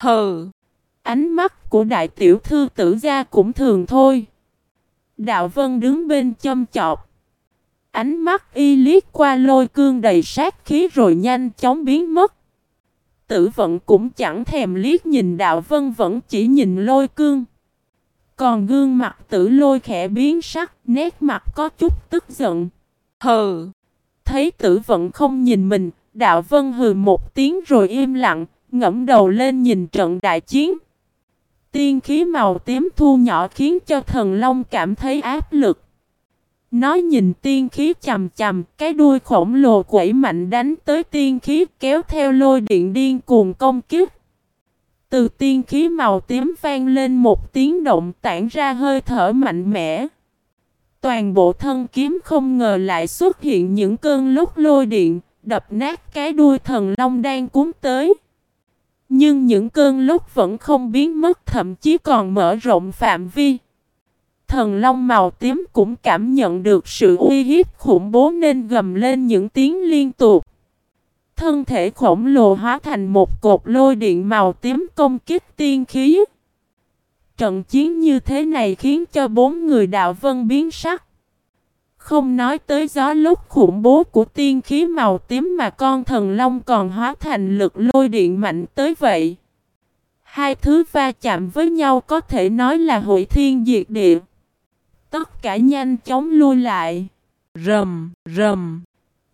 Hừ, ánh mắt của đại tiểu thư tử gia cũng thường thôi. Đạo Vân đứng bên châm chọc. Ánh mắt y liếc qua lôi cương đầy sát khí rồi nhanh chóng biến mất. Tử vận cũng chẳng thèm liếc nhìn đạo vân vẫn chỉ nhìn lôi cương. Còn gương mặt tử lôi khẽ biến sắc, nét mặt có chút tức giận. Hừ! Thấy tử vận không nhìn mình, đạo vân hừ một tiếng rồi im lặng, ngẫm đầu lên nhìn trận đại chiến. Tiên khí màu tím thu nhỏ khiến cho thần long cảm thấy áp lực. Nó nhìn tiên khí chầm chầm, cái đuôi khổng lồ quẩy mạnh đánh tới tiên khí kéo theo lôi điện điên cuồng công kích. Từ tiên khí màu tím vang lên một tiếng động tản ra hơi thở mạnh mẽ. Toàn bộ thân kiếm không ngờ lại xuất hiện những cơn lúc lôi điện, đập nát cái đuôi thần long đang cuốn tới. Nhưng những cơn lúc vẫn không biến mất, thậm chí còn mở rộng phạm vi. Thần long màu tím cũng cảm nhận được sự uy hiếp khủng bố nên gầm lên những tiếng liên tục. Thân thể khổng lồ hóa thành một cột lôi điện màu tím công kích tiên khí. Trận chiến như thế này khiến cho bốn người đạo vân biến sắc. Không nói tới gió lúc khủng bố của tiên khí màu tím mà con thần long còn hóa thành lực lôi điện mạnh tới vậy. Hai thứ va chạm với nhau có thể nói là hội thiên diệt địa. Tất cả nhanh chóng lui lại. Rầm, rầm.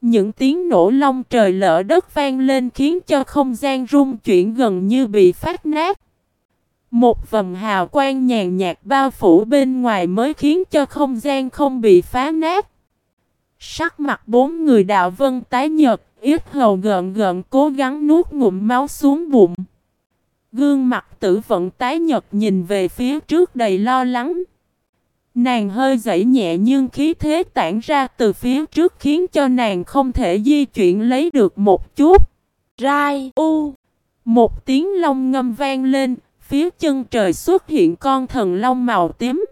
Những tiếng nổ long trời lỡ đất vang lên khiến cho không gian rung chuyển gần như bị phát nát. Một vầng hào quang nhàn nhạt bao phủ bên ngoài mới khiến cho không gian không bị phá nát. Sắc mặt bốn người đạo vân tái nhật, ít hầu gợn gợn cố gắng nuốt ngụm máu xuống bụng. Gương mặt tử vận tái nhật nhìn về phía trước đầy lo lắng. Nàng hơi dãy nhẹ nhưng khí thế tản ra từ phía trước khiến cho nàng không thể di chuyển lấy được một chút. Rai u Một tiếng long ngâm vang lên, phía chân trời xuất hiện con thần long màu tím.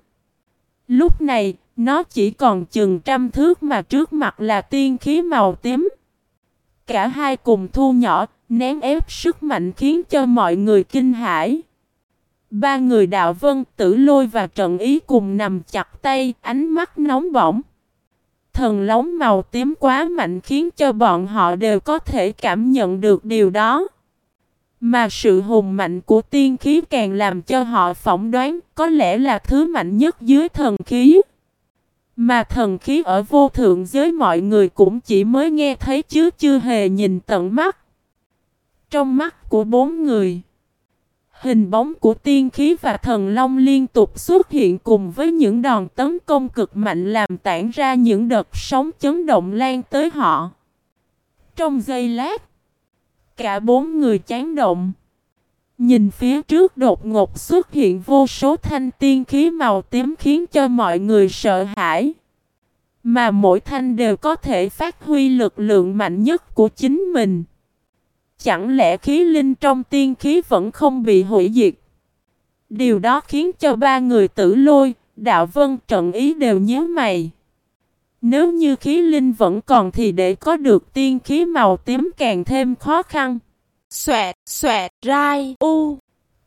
Lúc này, nó chỉ còn chừng trăm thước mà trước mặt là tiên khí màu tím. Cả hai cùng thu nhỏ, nén ép sức mạnh khiến cho mọi người kinh hãi. Ba người đạo vân, tử lôi và trận ý cùng nằm chặt tay, ánh mắt nóng bỏng. Thần lóng màu tím quá mạnh khiến cho bọn họ đều có thể cảm nhận được điều đó. Mà sự hùng mạnh của tiên khí càng làm cho họ phỏng đoán có lẽ là thứ mạnh nhất dưới thần khí. Mà thần khí ở vô thượng giới mọi người cũng chỉ mới nghe thấy chứ chưa hề nhìn tận mắt. Trong mắt của bốn người Hình bóng của tiên khí và thần long liên tục xuất hiện cùng với những đòn tấn công cực mạnh làm tản ra những đợt sóng chấn động lan tới họ. Trong giây lát, cả bốn người chán động. Nhìn phía trước đột ngột xuất hiện vô số thanh tiên khí màu tím khiến cho mọi người sợ hãi. Mà mỗi thanh đều có thể phát huy lực lượng mạnh nhất của chính mình. Chẳng lẽ khí linh trong tiên khí vẫn không bị hủy diệt? Điều đó khiến cho ba người tử lôi, đạo vân trận ý đều nhớ mày. Nếu như khí linh vẫn còn thì để có được tiên khí màu tím càng thêm khó khăn. Xoẹt, xoẹt, rai, u.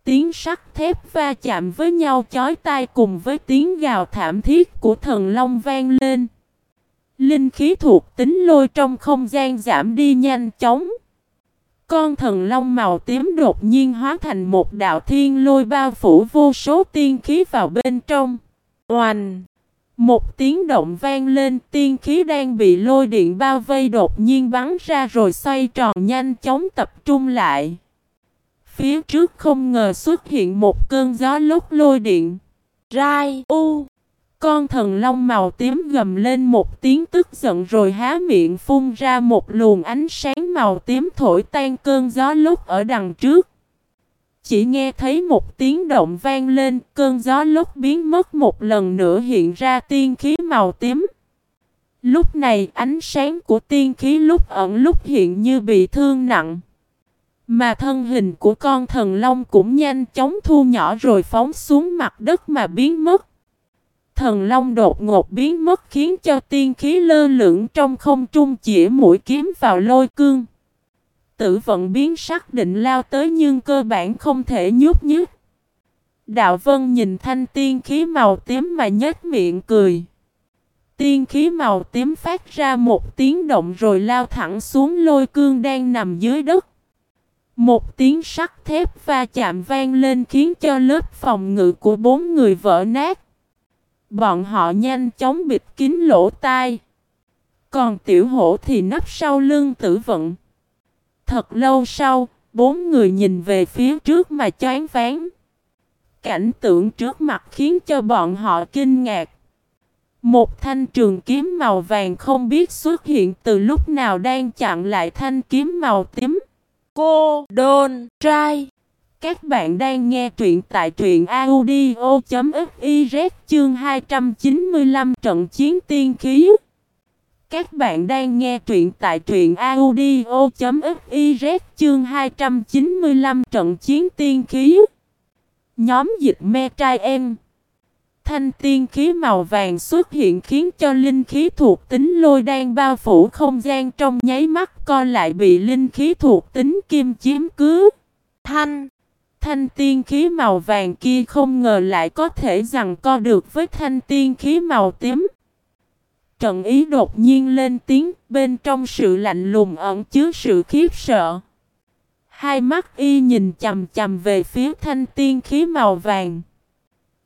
Tiếng sắt thép va chạm với nhau chói tai cùng với tiếng gào thảm thiết của thần long vang lên. Linh khí thuộc tính lôi trong không gian giảm đi nhanh chóng. Con thần long màu tím đột nhiên hóa thành một đạo thiên lôi bao phủ vô số tiên khí vào bên trong. Oanh! Một tiếng động vang lên, tiên khí đang bị lôi điện bao vây đột nhiên bắn ra rồi xoay tròn nhanh chóng tập trung lại. Phía trước không ngờ xuất hiện một cơn gió lốc lôi điện. Rai U con thần long màu tím gầm lên một tiếng tức giận rồi há miệng phun ra một luồng ánh sáng màu tím thổi tan cơn gió lốc ở đằng trước. Chỉ nghe thấy một tiếng động vang lên, cơn gió lúc biến mất một lần nữa hiện ra tiên khí màu tím. Lúc này ánh sáng của tiên khí lúc ẩn lúc hiện như bị thương nặng. Mà thân hình của con thần long cũng nhanh chóng thu nhỏ rồi phóng xuống mặt đất mà biến mất. Thần long đột ngột biến mất khiến cho tiên khí lơ lửng trong không trung chỉ mũi kiếm vào lôi cương. Tử vận biến sắc định lao tới nhưng cơ bản không thể nhúc nhích. Đạo vân nhìn thanh tiên khí màu tím mà nhếch miệng cười. Tiên khí màu tím phát ra một tiếng động rồi lao thẳng xuống lôi cương đang nằm dưới đất. Một tiếng sắt thép va chạm vang lên khiến cho lớp phòng ngự của bốn người vỡ nát. Bọn họ nhanh chóng bịt kín lỗ tai. Còn tiểu hổ thì nấp sau lưng tử vận. Thật lâu sau, bốn người nhìn về phía trước mà choáng váng. Cảnh tượng trước mặt khiến cho bọn họ kinh ngạc. Một thanh trường kiếm màu vàng không biết xuất hiện từ lúc nào đang chặn lại thanh kiếm màu tím. Cô Đôn Trai Các bạn đang nghe truyện tại truyện audio.fiz chương 295 trận chiến tiên khí. Các bạn đang nghe truyện tại truyện audio.fiz chương 295 trận chiến tiên khí. Nhóm dịch me trai em. Thanh tiên khí màu vàng xuất hiện khiến cho linh khí thuộc tính lôi đang bao phủ không gian trong nháy mắt co lại bị linh khí thuộc tính kim chiếm cứ. Thanh Thanh tiên khí màu vàng kia không ngờ lại có thể rằng co được với thanh tiên khí màu tím. Trần ý đột nhiên lên tiếng, bên trong sự lạnh lùng ẩn chứa sự khiếp sợ. Hai mắt y nhìn chầm chầm về phía thanh tiên khí màu vàng.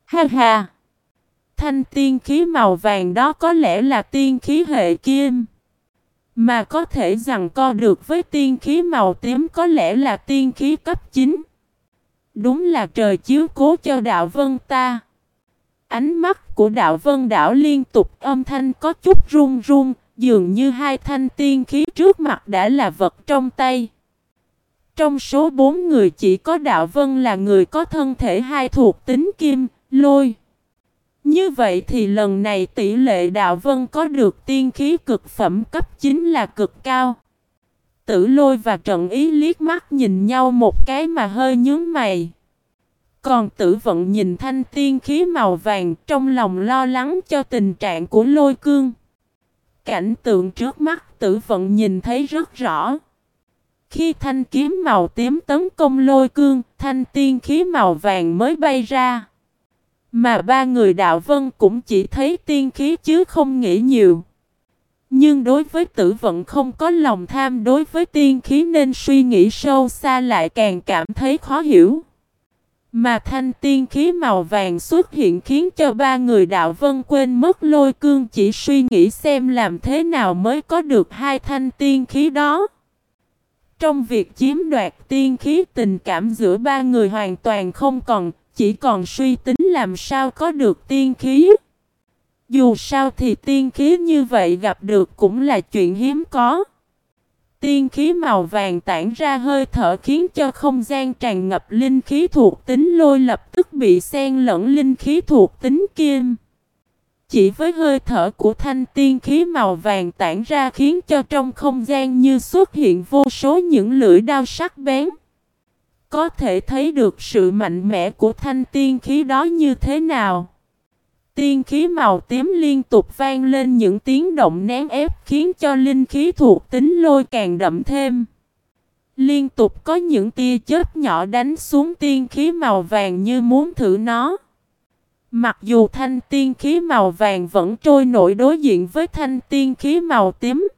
Ha ha! Thanh tiên khí màu vàng đó có lẽ là tiên khí hệ kim. Mà có thể rằng co được với tiên khí màu tím có lẽ là tiên khí cấp 9. Đúng là trời chiếu cố cho đạo vân ta. Ánh mắt của đạo vân đảo liên tục âm thanh có chút run run, dường như hai thanh tiên khí trước mặt đã là vật trong tay. Trong số bốn người chỉ có đạo vân là người có thân thể hai thuộc tính kim, lôi. Như vậy thì lần này tỷ lệ đạo vân có được tiên khí cực phẩm cấp chính là cực cao. Tử lôi và trận ý liếc mắt nhìn nhau một cái mà hơi nhướng mày. Còn tử vận nhìn thanh tiên khí màu vàng trong lòng lo lắng cho tình trạng của lôi cương. Cảnh tượng trước mắt tử vận nhìn thấy rất rõ. Khi thanh kiếm màu tím tấn công lôi cương, thanh tiên khí màu vàng mới bay ra. Mà ba người đạo vân cũng chỉ thấy tiên khí chứ không nghĩ nhiều. Nhưng đối với tử vận không có lòng tham đối với tiên khí nên suy nghĩ sâu xa lại càng cảm thấy khó hiểu. Mà thanh tiên khí màu vàng xuất hiện khiến cho ba người đạo vân quên mất lôi cương chỉ suy nghĩ xem làm thế nào mới có được hai thanh tiên khí đó. Trong việc chiếm đoạt tiên khí tình cảm giữa ba người hoàn toàn không còn, chỉ còn suy tính làm sao có được tiên khí. Dù sao thì tiên khí như vậy gặp được cũng là chuyện hiếm có. Tiên khí màu vàng tản ra hơi thở khiến cho không gian tràn ngập linh khí thuộc tính lôi lập tức bị xen lẫn linh khí thuộc tính kim. Chỉ với hơi thở của thanh tiên khí màu vàng tản ra khiến cho trong không gian như xuất hiện vô số những lưỡi đao sắc bén. Có thể thấy được sự mạnh mẽ của thanh tiên khí đó như thế nào. Tiên khí màu tím liên tục vang lên những tiếng động nén ép khiến cho linh khí thuộc tính lôi càng đậm thêm. Liên tục có những tia chớp nhỏ đánh xuống tiên khí màu vàng như muốn thử nó. Mặc dù thanh tiên khí màu vàng vẫn trôi nổi đối diện với thanh tiên khí màu tím.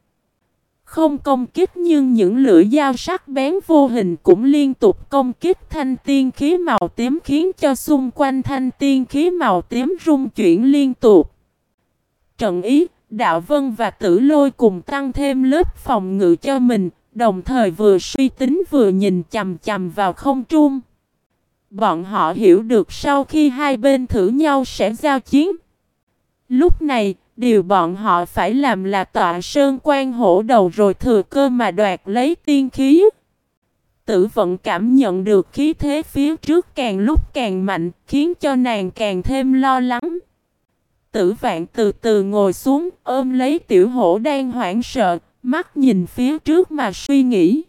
Không công kích nhưng những lưỡi dao sắc bén vô hình cũng liên tục công kích thanh tiên khí màu tím khiến cho xung quanh thanh tiên khí màu tím rung chuyển liên tục. Trận ý, Đạo Vân và Tử Lôi cùng tăng thêm lớp phòng ngự cho mình, đồng thời vừa suy tính vừa nhìn chầm chầm vào không trung. Bọn họ hiểu được sau khi hai bên thử nhau sẽ giao chiến. Lúc này, Điều bọn họ phải làm là tọa sơn quan hổ đầu rồi thừa cơ mà đoạt lấy tiên khí. Tử vận cảm nhận được khí thế phía trước càng lúc càng mạnh, khiến cho nàng càng thêm lo lắng. Tử vạn từ từ ngồi xuống, ôm lấy tiểu hổ đang hoảng sợ, mắt nhìn phía trước mà suy nghĩ.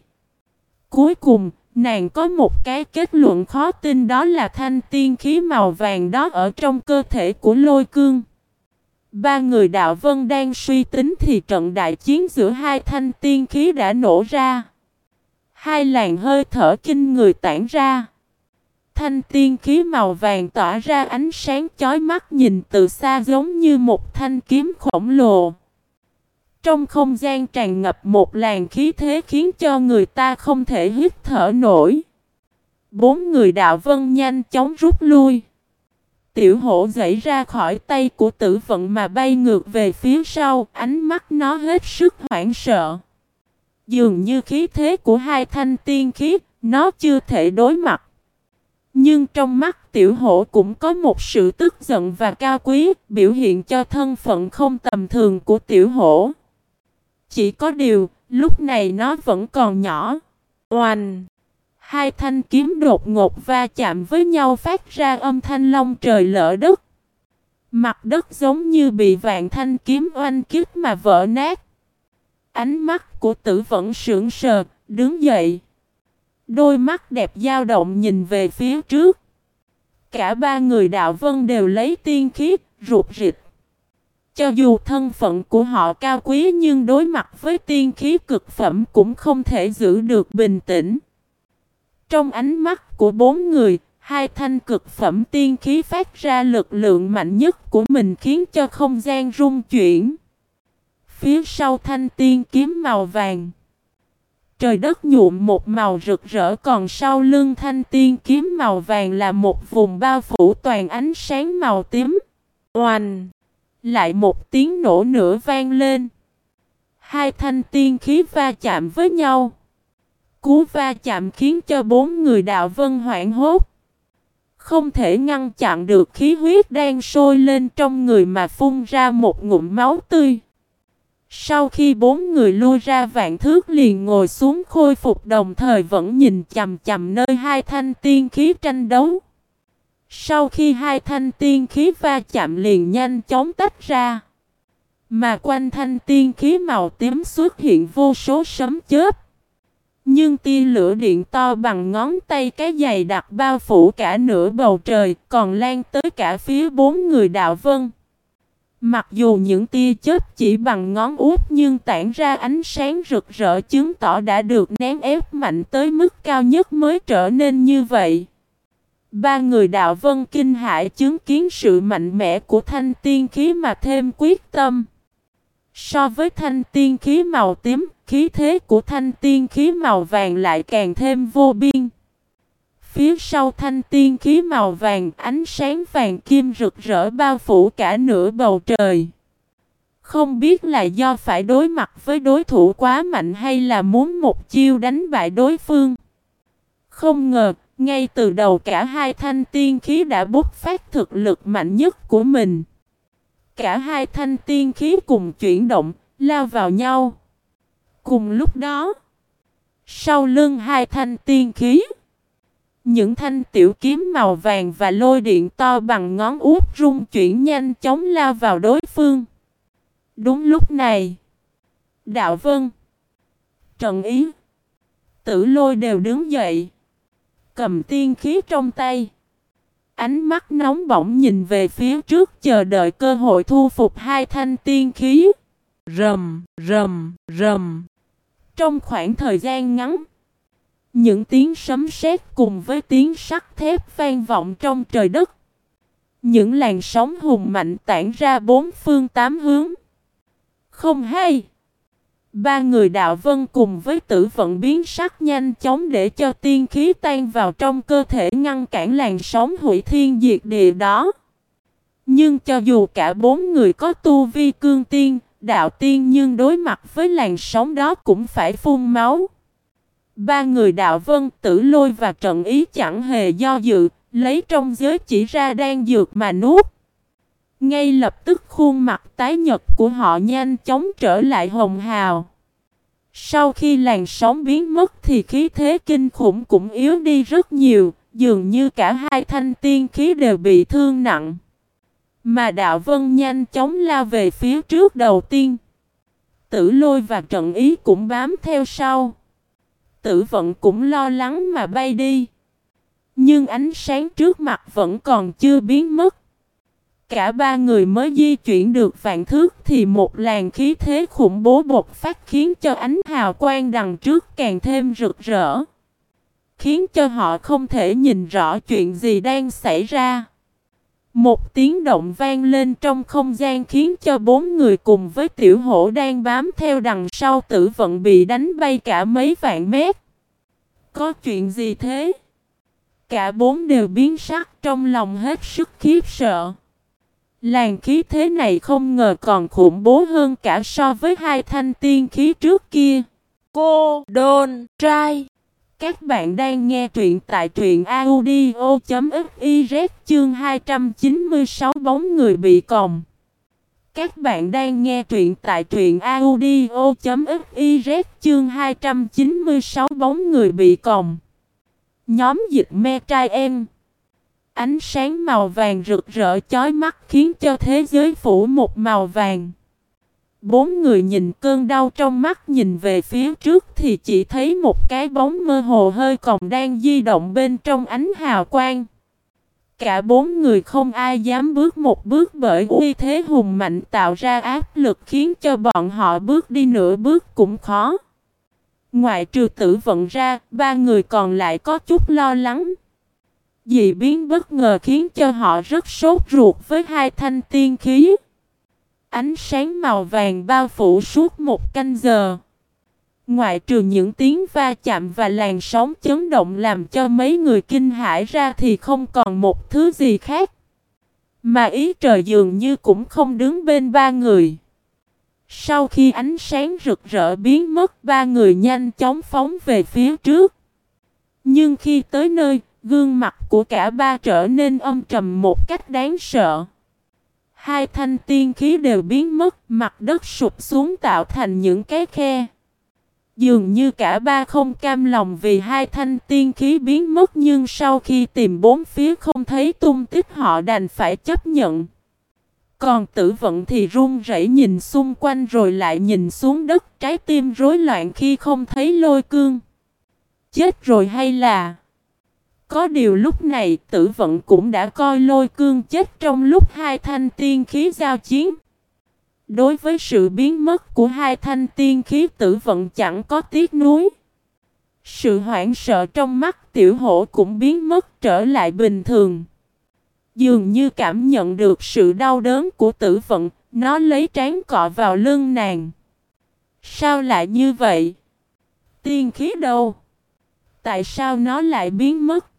Cuối cùng, nàng có một cái kết luận khó tin đó là thanh tiên khí màu vàng đó ở trong cơ thể của lôi cương. Ba người đạo vân đang suy tính thì trận đại chiến giữa hai thanh tiên khí đã nổ ra. Hai làn hơi thở kinh người tản ra. Thanh tiên khí màu vàng tỏa ra ánh sáng chói mắt nhìn từ xa giống như một thanh kiếm khổng lồ. Trong không gian tràn ngập một làn khí thế khiến cho người ta không thể hít thở nổi. Bốn người đạo vân nhanh chóng rút lui. Tiểu hổ dậy ra khỏi tay của tử vận mà bay ngược về phía sau, ánh mắt nó hết sức hoảng sợ. Dường như khí thế của hai thanh tiên khí, nó chưa thể đối mặt. Nhưng trong mắt tiểu hổ cũng có một sự tức giận và cao quý, biểu hiện cho thân phận không tầm thường của tiểu hổ. Chỉ có điều, lúc này nó vẫn còn nhỏ. Oanh! Hai thanh kiếm đột ngột va chạm với nhau phát ra âm thanh long trời lỡ đất. Mặt đất giống như bị vạn thanh kiếm oanh kích mà vỡ nát. Ánh mắt của tử vẫn sững sờ, đứng dậy. Đôi mắt đẹp dao động nhìn về phía trước. Cả ba người đạo vân đều lấy tiên khí, ruột rịch. Cho dù thân phận của họ cao quý nhưng đối mặt với tiên khí cực phẩm cũng không thể giữ được bình tĩnh. Trong ánh mắt của bốn người, hai thanh cực phẩm tiên khí phát ra lực lượng mạnh nhất của mình khiến cho không gian rung chuyển. Phía sau thanh tiên kiếm màu vàng. Trời đất nhuộm một màu rực rỡ còn sau lưng thanh tiên kiếm màu vàng là một vùng bao phủ toàn ánh sáng màu tím. Oanh! Lại một tiếng nổ nữa vang lên. Hai thanh tiên khí va chạm với nhau. Cú va chạm khiến cho bốn người đạo vân hoảng hốt. Không thể ngăn chặn được khí huyết đang sôi lên trong người mà phun ra một ngụm máu tươi. Sau khi bốn người lui ra vạn thước liền ngồi xuống khôi phục đồng thời vẫn nhìn chầm chầm nơi hai thanh tiên khí tranh đấu. Sau khi hai thanh tiên khí va chạm liền nhanh chóng tách ra. Mà quanh thanh tiên khí màu tím xuất hiện vô số sấm chớp. Nhưng tia lửa điện to bằng ngón tay cái dày đặc bao phủ cả nửa bầu trời, còn lan tới cả phía bốn người đạo vân. Mặc dù những tia chớp chỉ bằng ngón út nhưng tản ra ánh sáng rực rỡ chứng tỏ đã được nén ép mạnh tới mức cao nhất mới trở nên như vậy. Ba người đạo vân kinh hại chứng kiến sự mạnh mẽ của thanh tiên khí mà thêm quyết tâm. So với thanh tiên khí màu tím, khí thế của thanh tiên khí màu vàng lại càng thêm vô biên. Phía sau thanh tiên khí màu vàng ánh sáng vàng kim rực rỡ bao phủ cả nửa bầu trời. Không biết là do phải đối mặt với đối thủ quá mạnh hay là muốn một chiêu đánh bại đối phương. Không ngờ, ngay từ đầu cả hai thanh tiên khí đã bút phát thực lực mạnh nhất của mình. Cả hai thanh tiên khí cùng chuyển động, lao vào nhau. Cùng lúc đó, sau lưng hai thanh tiên khí, những thanh tiểu kiếm màu vàng và lôi điện to bằng ngón út rung chuyển nhanh chóng lao vào đối phương. Đúng lúc này, Đạo Vân, Trần Ý, Tử Lôi đều đứng dậy, cầm tiên khí trong tay. Ánh mắt nóng bỏng nhìn về phía trước chờ đợi cơ hội thu phục hai thanh tiên khí. Rầm, rầm, rầm. Trong khoảng thời gian ngắn, những tiếng sấm sét cùng với tiếng sắt thép vang vọng trong trời đất. Những làn sóng hùng mạnh tản ra bốn phương tám hướng. Không hay. Ba người đạo vân cùng với tử vận biến sắc nhanh chóng để cho tiên khí tan vào trong cơ thể ngăn cản làn sóng hủy thiên diệt địa đó. Nhưng cho dù cả bốn người có tu vi cương tiên, đạo tiên nhưng đối mặt với làn sóng đó cũng phải phun máu. Ba người đạo vân, tử lôi và trận ý chẳng hề do dự, lấy trong giới chỉ ra đang dược mà nuốt. Ngay lập tức khuôn mặt tái nhật của họ nhanh chóng trở lại hồng hào. Sau khi làn sóng biến mất thì khí thế kinh khủng cũng yếu đi rất nhiều, dường như cả hai thanh tiên khí đều bị thương nặng. Mà đạo vân nhanh chóng lao về phía trước đầu tiên. Tử lôi và trận ý cũng bám theo sau. Tử vận cũng lo lắng mà bay đi. Nhưng ánh sáng trước mặt vẫn còn chưa biến mất cả ba người mới di chuyển được vạn thước thì một làn khí thế khủng bố bộc phát khiến cho ánh hào quang đằng trước càng thêm rực rỡ. Khiến cho họ không thể nhìn rõ chuyện gì đang xảy ra. Một tiếng động vang lên trong không gian khiến cho bốn người cùng với tiểu hổ đang bám theo đằng sau tử vận bị đánh bay cả mấy vạn mét. Có chuyện gì thế? Cả bốn đều biến sắc trong lòng hết sức khiếp sợ. Làn khí thế này không ngờ còn khủng bố hơn cả so với hai thanh tiên khí trước kia. Cô đôn trai Các bạn đang nghe truyện tại truyện audio.fiz chương 296 bóng người bị còng. Các bạn đang nghe truyện tại truyện audio.fiz chương 296 bóng người bị còng. Nhóm dịch me trai em. Ánh sáng màu vàng rực rỡ chói mắt khiến cho thế giới phủ một màu vàng. Bốn người nhìn cơn đau trong mắt nhìn về phía trước thì chỉ thấy một cái bóng mơ hồ hơi còn đang di động bên trong ánh hào quang. Cả bốn người không ai dám bước một bước bởi uy thế hùng mạnh tạo ra áp lực khiến cho bọn họ bước đi nửa bước cũng khó. Ngoại trừ tử vận ra, ba người còn lại có chút lo lắng. Dị biến bất ngờ khiến cho họ rất sốt ruột với hai thanh tiên khí. Ánh sáng màu vàng bao phủ suốt một canh giờ. Ngoại trừ những tiếng va chạm và làn sóng chấn động làm cho mấy người kinh hãi ra thì không còn một thứ gì khác. Mà ý trời dường như cũng không đứng bên ba người. Sau khi ánh sáng rực rỡ biến mất ba người nhanh chóng phóng về phía trước. Nhưng khi tới nơi, gương mặt của cả ba trở nên âm trầm một cách đáng sợ. Hai thanh tiên khí đều biến mất, mặt đất sụp xuống tạo thành những cái khe. Dường như cả ba không cam lòng vì hai thanh tiên khí biến mất nhưng sau khi tìm bốn phía không thấy tung tích họ đành phải chấp nhận. Còn tử vận thì run rẩy nhìn xung quanh rồi lại nhìn xuống đất trái tim rối loạn khi không thấy lôi cương. Chết rồi hay là... Có điều lúc này tử vận cũng đã coi lôi cương chết trong lúc hai thanh tiên khí giao chiến. Đối với sự biến mất của hai thanh tiên khí tử vận chẳng có tiếc nuối. Sự hoảng sợ trong mắt tiểu hổ cũng biến mất trở lại bình thường. Dường như cảm nhận được sự đau đớn của tử vận, nó lấy trán cọ vào lưng nàng. Sao lại như vậy? Tiên khí đâu? Tại sao nó lại biến mất?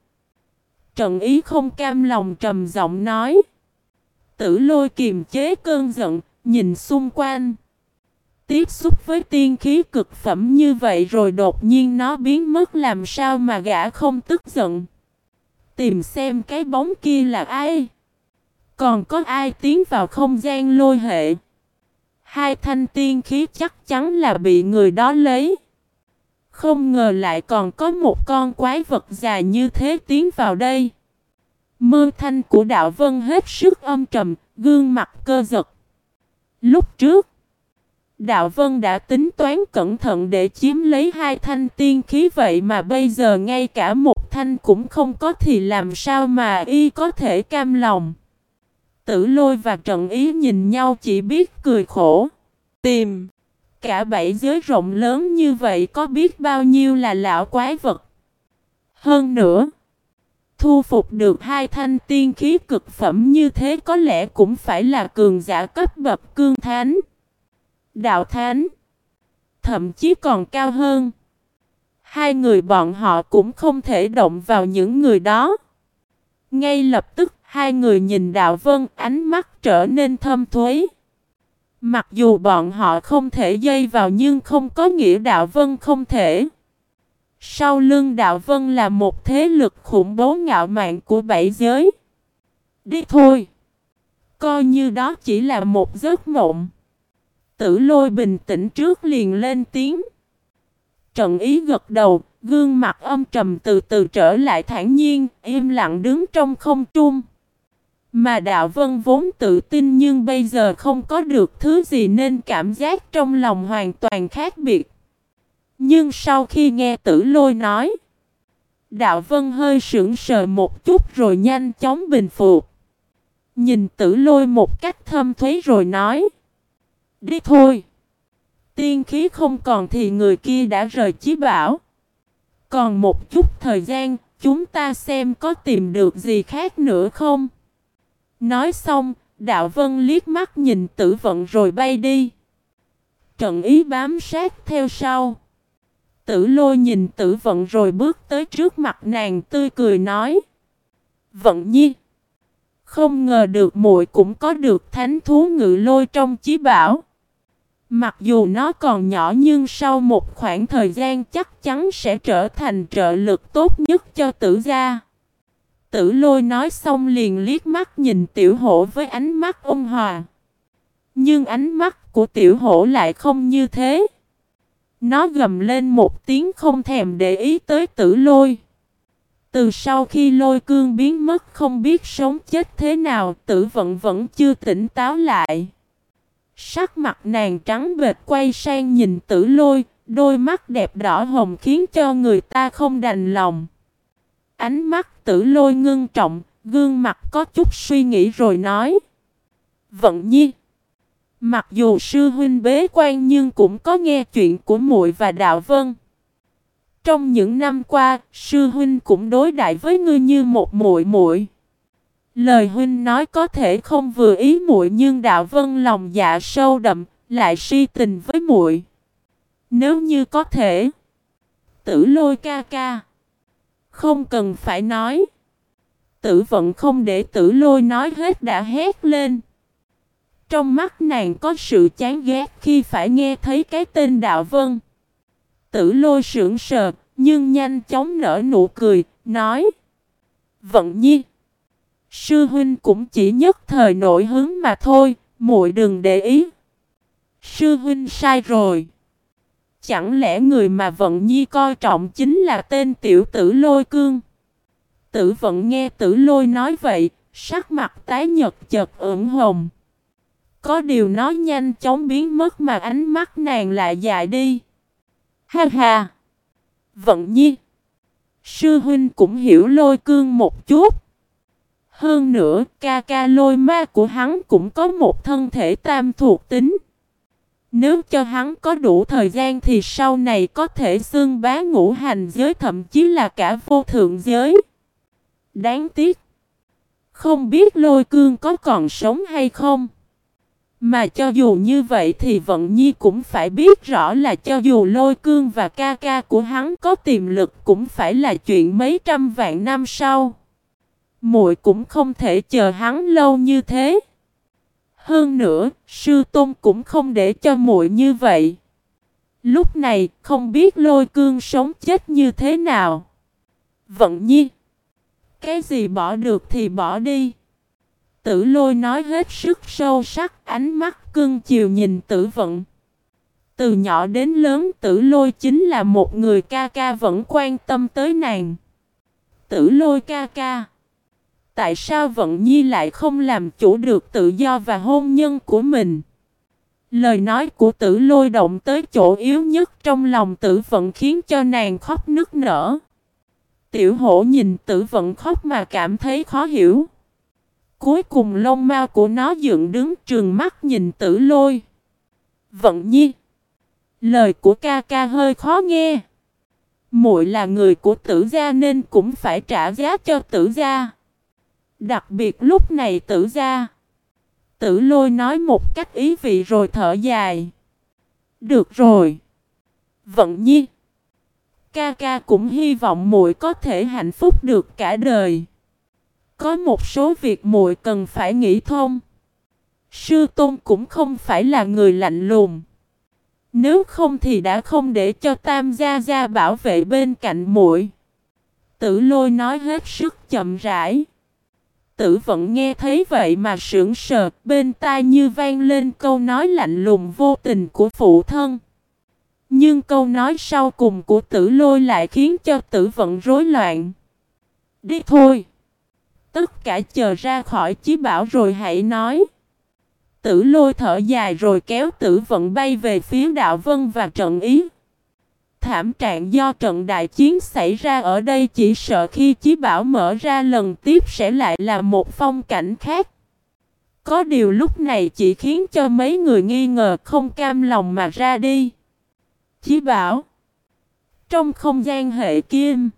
Trần Ý không cam lòng trầm giọng nói. Tử lôi kiềm chế cơn giận, nhìn xung quanh. Tiếp xúc với tiên khí cực phẩm như vậy rồi đột nhiên nó biến mất làm sao mà gã không tức giận. Tìm xem cái bóng kia là ai. Còn có ai tiến vào không gian lôi hệ. Hai thanh tiên khí chắc chắn là bị người đó lấy. Không ngờ lại còn có một con quái vật dài như thế tiến vào đây. Mơ thanh của đạo vân hết sức âm trầm, gương mặt cơ giật. Lúc trước, đạo vân đã tính toán cẩn thận để chiếm lấy hai thanh tiên khí vậy mà bây giờ ngay cả một thanh cũng không có thì làm sao mà y có thể cam lòng. Tử lôi và trận ý nhìn nhau chỉ biết cười khổ. Tìm. Cả bảy giới rộng lớn như vậy có biết bao nhiêu là lão quái vật. Hơn nữa. Thu phục được hai thanh tiên khí cực phẩm như thế có lẽ cũng phải là cường giả cấp bậc cương thánh. Đạo thánh. Thậm chí còn cao hơn. Hai người bọn họ cũng không thể động vào những người đó. Ngay lập tức, hai người nhìn đạo vân ánh mắt trở nên thâm thuế. Mặc dù bọn họ không thể dây vào nhưng không có nghĩa đạo vân không thể. Sau lưng đạo vân là một thế lực khủng bố ngạo mạn của bảy giới. Đi thôi. Coi như đó chỉ là một giấc mộng. Tử lôi bình tĩnh trước liền lên tiếng. Trận ý gật đầu, gương mặt âm trầm từ từ trở lại thản nhiên, im lặng đứng trong không trung. Mà đạo vân vốn tự tin nhưng bây giờ không có được thứ gì nên cảm giác trong lòng hoàn toàn khác biệt. Nhưng sau khi nghe tử lôi nói, đạo vân hơi sững sờ một chút rồi nhanh chóng bình phục. Nhìn tử lôi một cách thâm thuế rồi nói. Đi thôi. Tiên khí không còn thì người kia đã rời chí bảo. Còn một chút thời gian, chúng ta xem có tìm được gì khác nữa không? Nói xong, đạo vân liếc mắt nhìn tử vận rồi bay đi. Trận ý bám sát theo sau. Tử lôi nhìn tử vận rồi bước tới trước mặt nàng tươi cười nói. Vận nhi. Không ngờ được muội cũng có được thánh thú ngự lôi trong chí bảo. Mặc dù nó còn nhỏ nhưng sau một khoảng thời gian chắc chắn sẽ trở thành trợ lực tốt nhất cho tử gia. Tử lôi nói xong liền liếc mắt nhìn tiểu hổ với ánh mắt ôn hòa. Nhưng ánh mắt của tiểu hổ lại không như thế. Nó gầm lên một tiếng không thèm để ý tới tử lôi. Từ sau khi lôi cương biến mất không biết sống chết thế nào tử vận vẫn chưa tỉnh táo lại. Sắc mặt nàng trắng bệt quay sang nhìn tử lôi, đôi mắt đẹp đỏ hồng khiến cho người ta không đành lòng. Ánh mắt tử lôi ngưng trọng, gương mặt có chút suy nghĩ rồi nói. Vận nhi. Mặc dù sư huynh bế quan nhưng cũng có nghe chuyện của muội và đạo vân. Trong những năm qua, sư huynh cũng đối đại với ngươi như một muội muội. Lời huynh nói có thể không vừa ý muội nhưng đạo vân lòng dạ sâu đậm, lại si tình với muội. Nếu như có thể, tử lôi ca ca. Không cần phải nói. Tử vận không để tử lôi nói hết đã hét lên. Trong mắt nàng có sự chán ghét khi phải nghe thấy cái tên đạo vân. Tử lôi sững sờ, nhưng nhanh chóng nở nụ cười, nói. Vận nhi. Sư huynh cũng chỉ nhất thời nổi hứng mà thôi, muội đừng để ý. Sư huynh sai rồi. Chẳng lẽ người mà vận nhi coi trọng chính là tên tiểu tử lôi cương? Tử vận nghe tử lôi nói vậy, sắc mặt tái nhật chật ửng hồng. Có điều nó nhanh chóng biến mất mà ánh mắt nàng lại dài đi. Ha ha! Vận nhi! Sư huynh cũng hiểu lôi cương một chút. Hơn nữa, ca ca lôi ma của hắn cũng có một thân thể tam thuộc tính. Nếu cho hắn có đủ thời gian thì sau này có thể xương bá ngũ hành giới, thậm chí là cả vô thượng giới. Đáng tiếc. Không biết lôi cương có còn sống hay không. Mà cho dù như vậy thì Vận Nhi cũng phải biết rõ là cho dù lôi cương và ca ca của hắn có tiềm lực cũng phải là chuyện mấy trăm vạn năm sau muội cũng không thể chờ hắn lâu như thế. Hơn nữa, sư tôn cũng không để cho muội như vậy. Lúc này, không biết lôi cương sống chết như thế nào. Vận nhi. Cái gì bỏ được thì bỏ đi. Tử lôi nói hết sức sâu sắc, ánh mắt cưng chiều nhìn tử vận. Từ nhỏ đến lớn tử lôi chính là một người ca ca vẫn quan tâm tới nàng. Tử lôi ca ca. Tại sao Vận Nhi lại không làm chủ được tự do và hôn nhân của mình? Lời nói của tử lôi động tới chỗ yếu nhất trong lòng tử vận khiến cho nàng khóc nức nở. Tiểu hổ nhìn tử vận khóc mà cảm thấy khó hiểu. Cuối cùng lông mao của nó dựng đứng trường mắt nhìn tử lôi. Vận nhi. Lời của ca ca hơi khó nghe. muội là người của tử gia nên cũng phải trả giá cho tử gia. Đặc biệt lúc này tử ra. Tử lôi nói một cách ý vị rồi thở dài. Được rồi. Vận nhi. Ca ca cũng hy vọng muội có thể hạnh phúc được cả đời. Có một số việc muội cần phải nghĩ thông. Sư Tôn cũng không phải là người lạnh lùng. Nếu không thì đã không để cho Tam gia gia bảo vệ bên cạnh muội. Tử Lôi nói hết sức chậm rãi. Tử vẫn nghe thấy vậy mà sững sờ, bên tai như vang lên câu nói lạnh lùng vô tình của phụ thân. Nhưng câu nói sau cùng của tử lôi lại khiến cho tử vận rối loạn. Đi thôi. Tất cả chờ ra khỏi chí bảo rồi hãy nói. Tử lôi thở dài rồi kéo tử vận bay về phía đạo vân và trận ý thảm trạng do trận đại chiến xảy ra ở đây chỉ sợ khi chí bảo mở ra lần tiếp sẽ lại là một phong cảnh khác. Có điều lúc này chỉ khiến cho mấy người nghi ngờ không cam lòng mà ra đi. Chí bảo. Trong không gian hệ kim.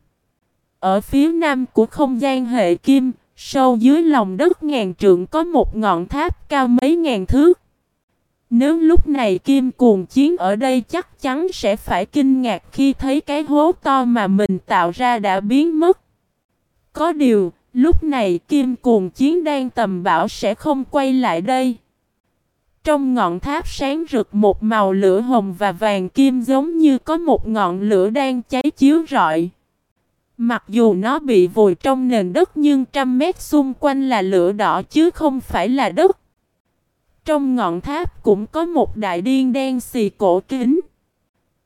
Ở phía nam của không gian hệ kim, sâu dưới lòng đất ngàn trượng có một ngọn tháp cao mấy ngàn thước. Nếu lúc này kim cuồng chiến ở đây chắc chắn sẽ phải kinh ngạc khi thấy cái hố to mà mình tạo ra đã biến mất. Có điều, lúc này kim cuồng chiến đang tầm bảo sẽ không quay lại đây. Trong ngọn tháp sáng rực một màu lửa hồng và vàng kim giống như có một ngọn lửa đang cháy chiếu rọi. Mặc dù nó bị vùi trong nền đất nhưng trăm mét xung quanh là lửa đỏ chứ không phải là đất. Trong ngọn tháp cũng có một đại điên đen xì cổ kính.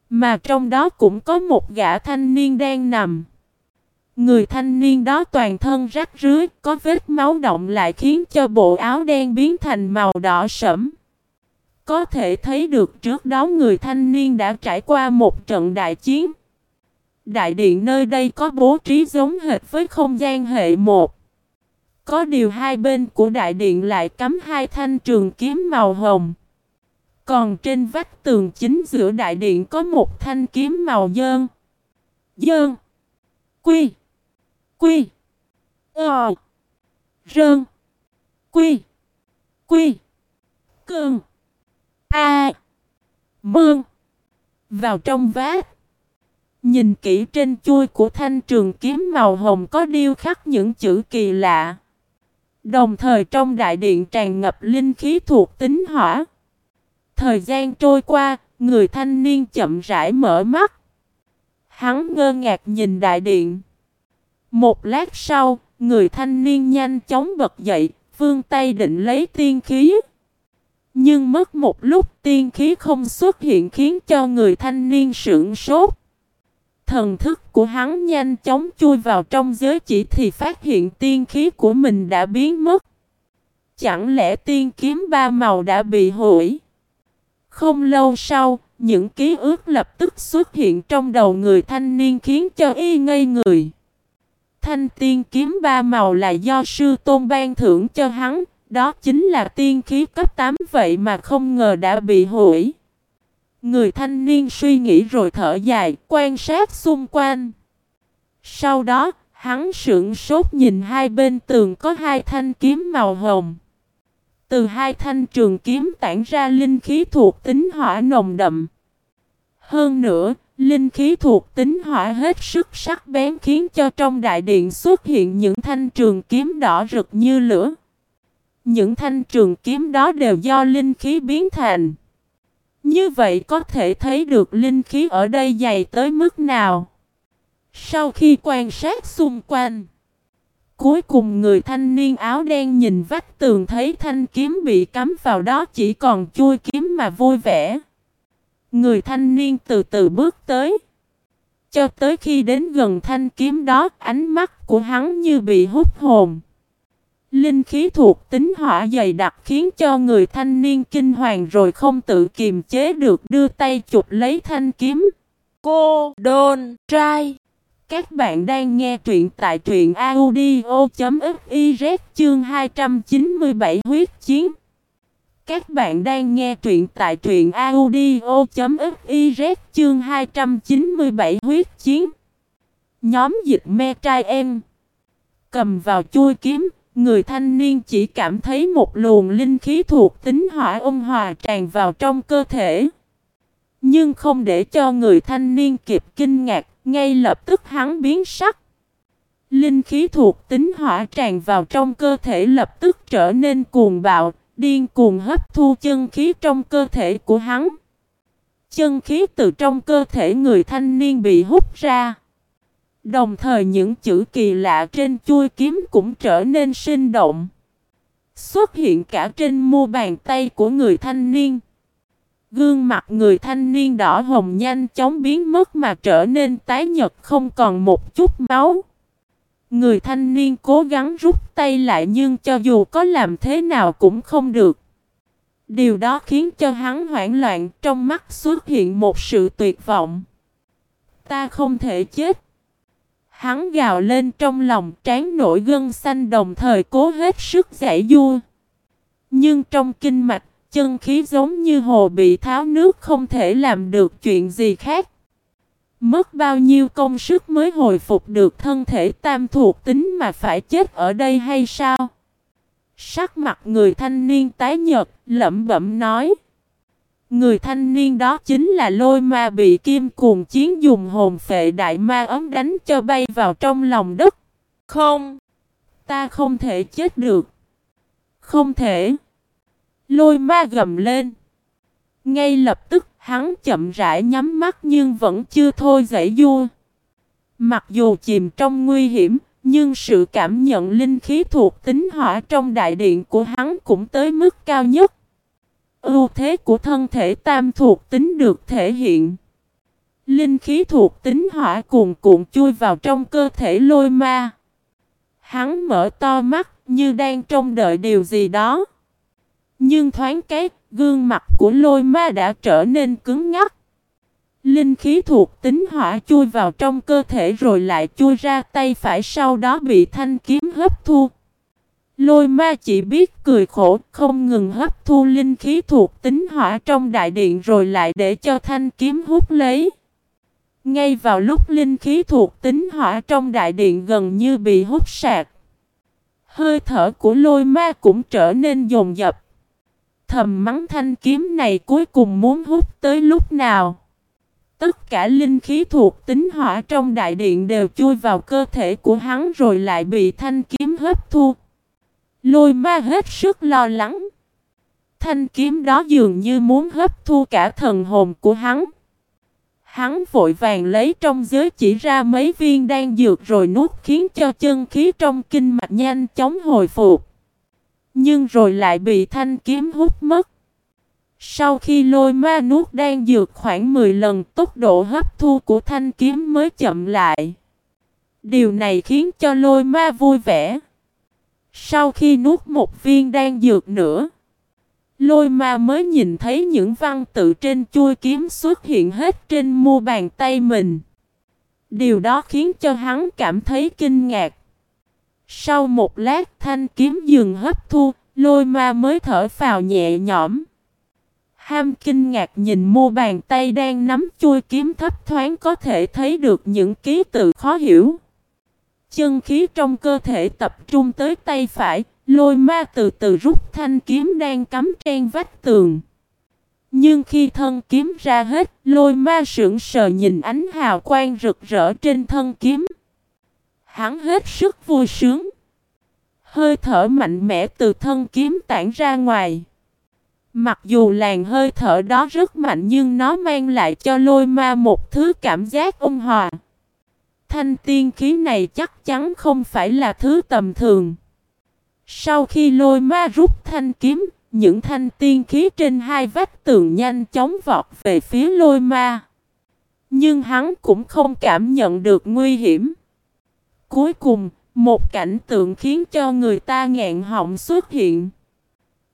Mà trong đó cũng có một gã thanh niên đang nằm. Người thanh niên đó toàn thân rách rưới, có vết máu động lại khiến cho bộ áo đen biến thành màu đỏ sẫm. Có thể thấy được trước đó người thanh niên đã trải qua một trận đại chiến. Đại điện nơi đây có bố trí giống hệt với không gian hệ một. Có điều hai bên của đại điện lại cắm hai thanh trường kiếm màu hồng. Còn trên vách tường chính giữa đại điện có một thanh kiếm màu dơn. Dơn. Quy. Quy. Ờ. Rơn. Quy. Quy. Cơn. A. Mương. Vào trong vát. Nhìn kỹ trên chui của thanh trường kiếm màu hồng có điêu khắc những chữ kỳ lạ. Đồng thời trong đại điện tràn ngập linh khí thuộc tính hỏa. Thời gian trôi qua, người thanh niên chậm rãi mở mắt. Hắn ngơ ngạc nhìn đại điện. Một lát sau, người thanh niên nhanh chóng bật dậy, vương tay định lấy tiên khí. Nhưng mất một lúc tiên khí không xuất hiện khiến cho người thanh niên sững sốt. Thần thức của hắn nhanh chóng chui vào trong giới chỉ thì phát hiện tiên khí của mình đã biến mất. Chẳng lẽ tiên kiếm ba màu đã bị hủy? Không lâu sau, những ký ức lập tức xuất hiện trong đầu người thanh niên khiến cho y ngây người. Thanh tiên kiếm ba màu là do sư tôn ban thưởng cho hắn, đó chính là tiên khí cấp 8 vậy mà không ngờ đã bị hủy. Người thanh niên suy nghĩ rồi thở dài, quan sát xung quanh. Sau đó, hắn sững sốt nhìn hai bên tường có hai thanh kiếm màu hồng. Từ hai thanh trường kiếm tản ra linh khí thuộc tính hỏa nồng đậm. Hơn nữa, linh khí thuộc tính hỏa hết sức sắc bén khiến cho trong đại điện xuất hiện những thanh trường kiếm đỏ rực như lửa. Những thanh trường kiếm đó đều do linh khí biến thành. Như vậy có thể thấy được linh khí ở đây dày tới mức nào. Sau khi quan sát xung quanh, cuối cùng người thanh niên áo đen nhìn vách tường thấy thanh kiếm bị cắm vào đó chỉ còn chui kiếm mà vui vẻ. Người thanh niên từ từ bước tới. Cho tới khi đến gần thanh kiếm đó, ánh mắt của hắn như bị hút hồn. Linh khí thuộc tính hỏa dày đặc khiến cho người thanh niên kinh hoàng rồi không tự kiềm chế được đưa tay chụp lấy thanh kiếm. Cô Đôn Trai Các bạn đang nghe truyện tại truyện audio.fiz chương 297 huyết chiến. Các bạn đang nghe truyện tại truyện audio.fiz chương 297 huyết chiến. Nhóm dịch me trai em cầm vào chui kiếm Người thanh niên chỉ cảm thấy một luồng linh khí thuộc tính hỏa ôn hòa tràn vào trong cơ thể. Nhưng không để cho người thanh niên kịp kinh ngạc, ngay lập tức hắn biến sắc. Linh khí thuộc tính hỏa tràn vào trong cơ thể lập tức trở nên cuồng bạo, điên cuồng hấp thu chân khí trong cơ thể của hắn. Chân khí từ trong cơ thể người thanh niên bị hút ra. Đồng thời những chữ kỳ lạ trên chuôi kiếm cũng trở nên sinh động. Xuất hiện cả trên mu bàn tay của người thanh niên. Gương mặt người thanh niên đỏ hồng nhanh chóng biến mất mà trở nên tái nhật không còn một chút máu. Người thanh niên cố gắng rút tay lại nhưng cho dù có làm thế nào cũng không được. Điều đó khiến cho hắn hoảng loạn, trong mắt xuất hiện một sự tuyệt vọng. Ta không thể chết. Hắn gào lên trong lòng trán nổi gân xanh đồng thời cố hết sức giải vua. Nhưng trong kinh mạch, chân khí giống như hồ bị tháo nước không thể làm được chuyện gì khác. Mất bao nhiêu công sức mới hồi phục được thân thể tam thuộc tính mà phải chết ở đây hay sao? Sắc mặt người thanh niên tái nhật, lẩm bẩm nói. Người thanh niên đó chính là lôi ma bị kim cuồng chiến dùng hồn phệ đại ma ấm đánh cho bay vào trong lòng đất. Không, ta không thể chết được. Không thể. Lôi ma gầm lên. Ngay lập tức hắn chậm rãi nhắm mắt nhưng vẫn chưa thôi giải vua. Mặc dù chìm trong nguy hiểm, nhưng sự cảm nhận linh khí thuộc tính hỏa trong đại điện của hắn cũng tới mức cao nhất. Ưu thế của thân thể tam thuộc tính được thể hiện. Linh khí thuộc tính hỏa cuồn cuộn chui vào trong cơ thể lôi ma. Hắn mở to mắt như đang trông đợi điều gì đó. Nhưng thoáng cái, gương mặt của lôi ma đã trở nên cứng ngắc. Linh khí thuộc tính hỏa chui vào trong cơ thể rồi lại chui ra tay phải sau đó bị thanh kiếm hấp thu. Lôi ma chỉ biết cười khổ, không ngừng hấp thu linh khí thuộc tính hỏa trong đại điện rồi lại để cho thanh kiếm hút lấy. Ngay vào lúc linh khí thuộc tính hỏa trong đại điện gần như bị hút sạc. Hơi thở của lôi ma cũng trở nên dồn dập. Thầm mắng thanh kiếm này cuối cùng muốn hút tới lúc nào. Tất cả linh khí thuộc tính hỏa trong đại điện đều chui vào cơ thể của hắn rồi lại bị thanh kiếm hấp thu. Lôi ma hết sức lo lắng. Thanh kiếm đó dường như muốn hấp thu cả thần hồn của hắn. Hắn vội vàng lấy trong giới chỉ ra mấy viên đan dược rồi nuốt khiến cho chân khí trong kinh mạch nhanh chóng hồi phục. Nhưng rồi lại bị thanh kiếm hút mất. Sau khi lôi ma nuốt đan dược khoảng 10 lần, tốc độ hấp thu của thanh kiếm mới chậm lại. Điều này khiến cho lôi ma vui vẻ. Sau khi nuốt một viên đan dược nữa, lôi ma mới nhìn thấy những văn tự trên chuôi kiếm xuất hiện hết trên mu bàn tay mình. Điều đó khiến cho hắn cảm thấy kinh ngạc. Sau một lát thanh kiếm dừng hấp thu, lôi ma mới thở phào nhẹ nhõm. Ham kinh ngạc nhìn mu bàn tay đang nắm chuôi kiếm thấp thoáng có thể thấy được những ký tự khó hiểu. Chân khí trong cơ thể tập trung tới tay phải, lôi ma từ từ rút thanh kiếm đang cắm trên vách tường. Nhưng khi thân kiếm ra hết, lôi ma sững sờ nhìn ánh hào quang rực rỡ trên thân kiếm. Hắn hết sức vui sướng. Hơi thở mạnh mẽ từ thân kiếm tản ra ngoài. Mặc dù làn hơi thở đó rất mạnh nhưng nó mang lại cho lôi ma một thứ cảm giác ôn hòa. Thanh tiên khí này chắc chắn không phải là thứ tầm thường. Sau khi lôi ma rút thanh kiếm, những thanh tiên khí trên hai vách tường nhanh chóng vọt về phía lôi ma. Nhưng hắn cũng không cảm nhận được nguy hiểm. Cuối cùng, một cảnh tượng khiến cho người ta ngẹn họng xuất hiện.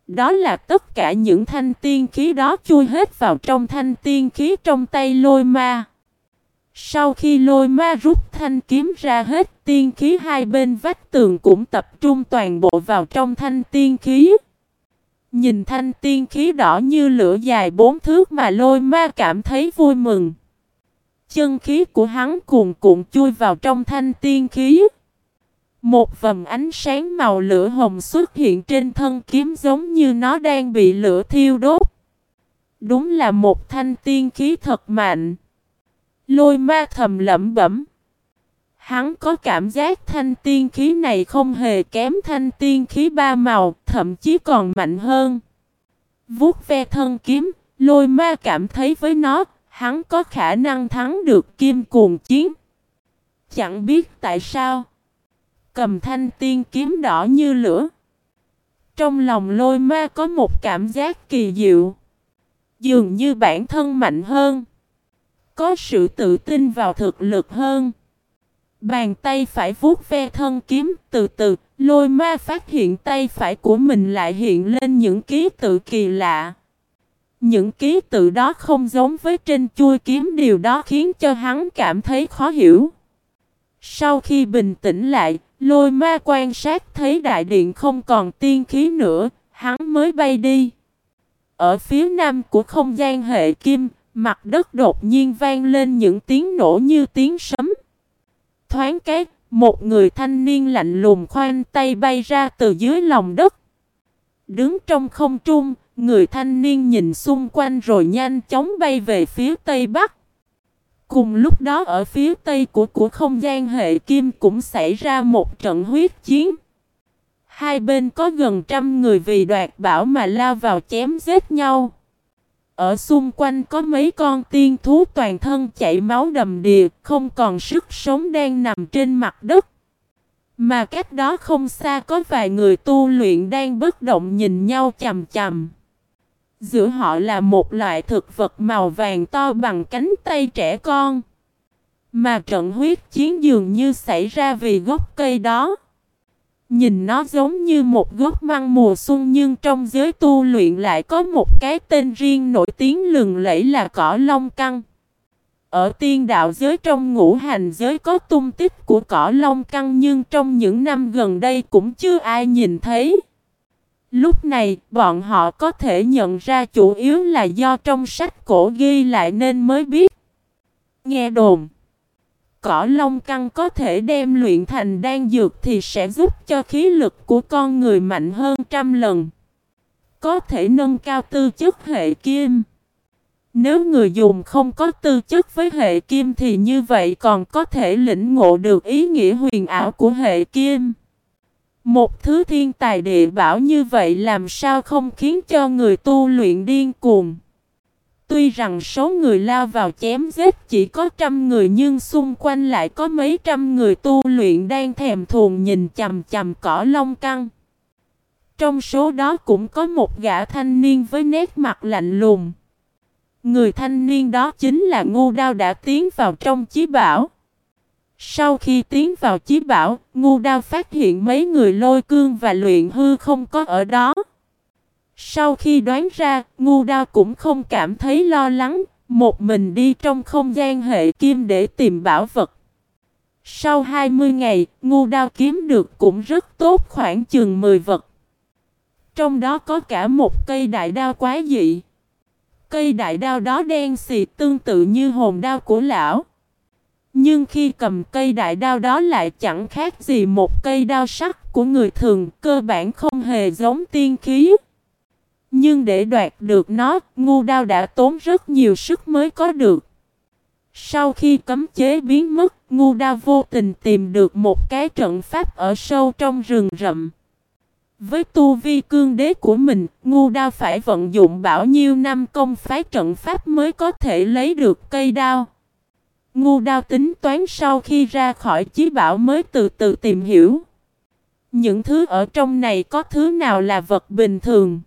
Đó là tất cả những thanh tiên khí đó chui hết vào trong thanh tiên khí trong tay lôi ma. Sau khi lôi ma rút thanh kiếm ra hết, tiên khí hai bên vách tường cũng tập trung toàn bộ vào trong thanh tiên khí. Nhìn thanh tiên khí đỏ như lửa dài bốn thước mà lôi ma cảm thấy vui mừng. Chân khí của hắn cuồn cuộn chui vào trong thanh tiên khí. Một vầm ánh sáng màu lửa hồng xuất hiện trên thân kiếm giống như nó đang bị lửa thiêu đốt. Đúng là một thanh tiên khí thật mạnh. Lôi ma thầm lẩm bẩm. Hắn có cảm giác thanh tiên khí này không hề kém thanh tiên khí ba màu, thậm chí còn mạnh hơn. Vuốt ve thân kiếm, lôi ma cảm thấy với nó, hắn có khả năng thắng được kim cuồng chiến. Chẳng biết tại sao. Cầm thanh tiên kiếm đỏ như lửa. Trong lòng lôi ma có một cảm giác kỳ diệu. Dường như bản thân mạnh hơn. Có sự tự tin vào thực lực hơn. Bàn tay phải vuốt ve thân kiếm từ từ, lôi ma phát hiện tay phải của mình lại hiện lên những ký tự kỳ lạ. Những ký tự đó không giống với trên chui kiếm điều đó khiến cho hắn cảm thấy khó hiểu. Sau khi bình tĩnh lại, lôi ma quan sát thấy đại điện không còn tiên khí nữa, hắn mới bay đi. Ở phía nam của không gian hệ kim, mặt đất đột nhiên vang lên những tiếng nổ như tiếng sấm. Thoáng cái, một người thanh niên lạnh lùng khoanh tay bay ra từ dưới lòng đất. Đứng trong không trung, người thanh niên nhìn xung quanh rồi nhanh chóng bay về phía tây bắc. Cùng lúc đó ở phía tây của của không gian hệ kim cũng xảy ra một trận huyết chiến. Hai bên có gần trăm người vì đoạt bảo mà lao vào chém giết nhau. Ở xung quanh có mấy con tiên thú toàn thân chảy máu đầm đìa, không còn sức sống đang nằm trên mặt đất. Mà cách đó không xa có vài người tu luyện đang bất động nhìn nhau chầm chầm. Giữa họ là một loại thực vật màu vàng to bằng cánh tay trẻ con. Mà trận huyết chiến dường như xảy ra vì gốc cây đó. Nhìn nó giống như một gốc măng mùa xuân nhưng trong giới tu luyện lại có một cái tên riêng nổi tiếng lừng lẫy là cỏ long căng. Ở tiên đạo giới trong ngũ hành giới có tung tích của cỏ long căng nhưng trong những năm gần đây cũng chưa ai nhìn thấy. Lúc này, bọn họ có thể nhận ra chủ yếu là do trong sách cổ ghi lại nên mới biết. Nghe đồn, cỏ long căng có thể đem luyện thành đan dược thì sẽ giúp cho khí lực của con người mạnh hơn trăm lần. Có thể nâng cao tư chất hệ kim. Nếu người dùng không có tư chất với hệ kim thì như vậy còn có thể lĩnh ngộ được ý nghĩa huyền ảo của hệ kim. Một thứ thiên tài địa bảo như vậy làm sao không khiến cho người tu luyện điên cuồng. Tuy rằng số người lao vào chém giết chỉ có trăm người nhưng xung quanh lại có mấy trăm người tu luyện đang thèm thuồng nhìn chầm chầm cỏ long căng. Trong số đó cũng có một gã thanh niên với nét mặt lạnh lùng. Người thanh niên đó chính là ngu đao đã tiến vào trong chí bảo. Sau khi tiến vào chí bảo, ngu đao phát hiện mấy người lôi cương và luyện hư không có ở đó. Sau khi đoán ra, ngu đao cũng không cảm thấy lo lắng, một mình đi trong không gian hệ kim để tìm bảo vật. Sau 20 ngày, ngu đao kiếm được cũng rất tốt khoảng chừng 10 vật. Trong đó có cả một cây đại đao quá dị. Cây đại đao đó đen xì tương tự như hồn đao của lão. Nhưng khi cầm cây đại đao đó lại chẳng khác gì một cây đao sắc của người thường, cơ bản không hề giống tiên khí. Nhưng để đoạt được nó, ngu đao đã tốn rất nhiều sức mới có được. Sau khi cấm chế biến mất, ngu đao vô tình tìm được một cái trận pháp ở sâu trong rừng rậm. Với tu vi cương đế của mình, ngu đao phải vận dụng bao nhiêu năm công phái trận pháp mới có thể lấy được cây đao. Ngu đao tính toán sau khi ra khỏi chí bảo mới từ từ tìm hiểu. Những thứ ở trong này có thứ nào là vật bình thường.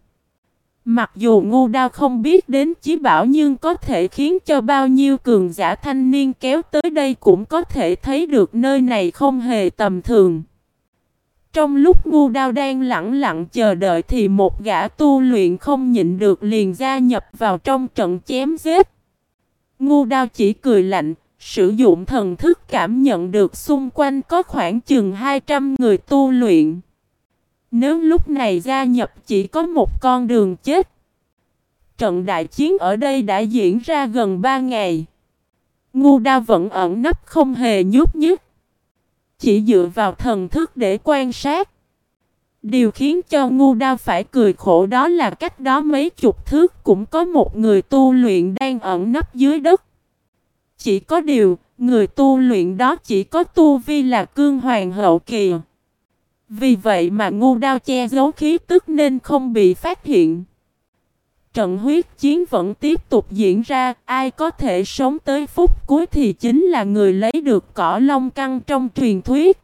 Mặc dù ngu đao không biết đến chí bảo nhưng có thể khiến cho bao nhiêu cường giả thanh niên kéo tới đây cũng có thể thấy được nơi này không hề tầm thường. Trong lúc ngu đao đang lặng lặng chờ đợi thì một gã tu luyện không nhịn được liền gia nhập vào trong trận chém giết. Ngu đao chỉ cười lạnh, sử dụng thần thức cảm nhận được xung quanh có khoảng chừng 200 người tu luyện. Nếu lúc này gia nhập chỉ có một con đường chết. Trận đại chiến ở đây đã diễn ra gần 3 ngày. Ngu đa vẫn ẩn nấp không hề nhúc nhích. Chỉ dựa vào thần thức để quan sát. Điều khiến cho ngu đao phải cười khổ đó là cách đó mấy chục thước cũng có một người tu luyện đang ẩn nấp dưới đất. Chỉ có điều, người tu luyện đó chỉ có tu vi là cương hoàng hậu kỳ. Vì vậy mà ngu đao che giấu khí tức nên không bị phát hiện. Trận huyết chiến vẫn tiếp tục diễn ra, ai có thể sống tới phút cuối thì chính là người lấy được cỏ long căng trong truyền thuyết.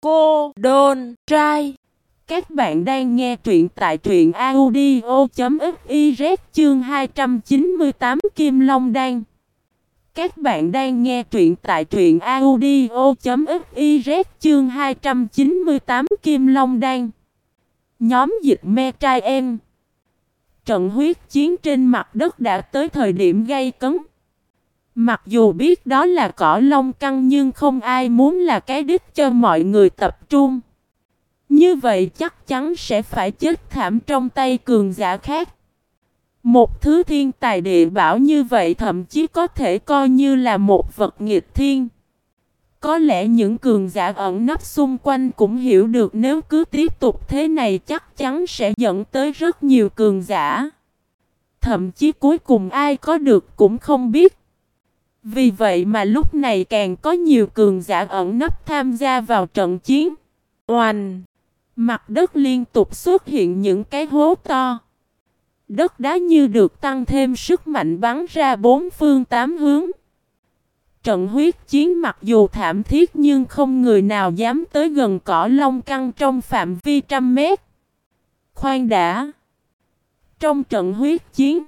Cô Đôn Trai Các bạn đang nghe truyện tại truyện audio.fiz chương 298 Kim Long Đan. Các bạn đang nghe truyện tại truyện audio.fiz chương 298 Kim Long Đan. Nhóm dịch me trai em. Trận huyết chiến trên mặt đất đã tới thời điểm gây cấn. Mặc dù biết đó là cỏ long căng nhưng không ai muốn là cái đích cho mọi người tập trung. Như vậy chắc chắn sẽ phải chết thảm trong tay cường giả khác. Một thứ thiên tài địa bảo như vậy thậm chí có thể coi như là một vật nghịch thiên. Có lẽ những cường giả ẩn nấp xung quanh cũng hiểu được nếu cứ tiếp tục thế này chắc chắn sẽ dẫn tới rất nhiều cường giả. Thậm chí cuối cùng ai có được cũng không biết. Vì vậy mà lúc này càng có nhiều cường giả ẩn nấp tham gia vào trận chiến. Oanh! Mặt đất liên tục xuất hiện những cái hố to. Đất đá như được tăng thêm sức mạnh bắn ra bốn phương tám hướng. Trận huyết chiến mặc dù thảm thiết nhưng không người nào dám tới gần cỏ long căng trong phạm vi trăm mét. Khoan đã! Trong trận huyết chiến,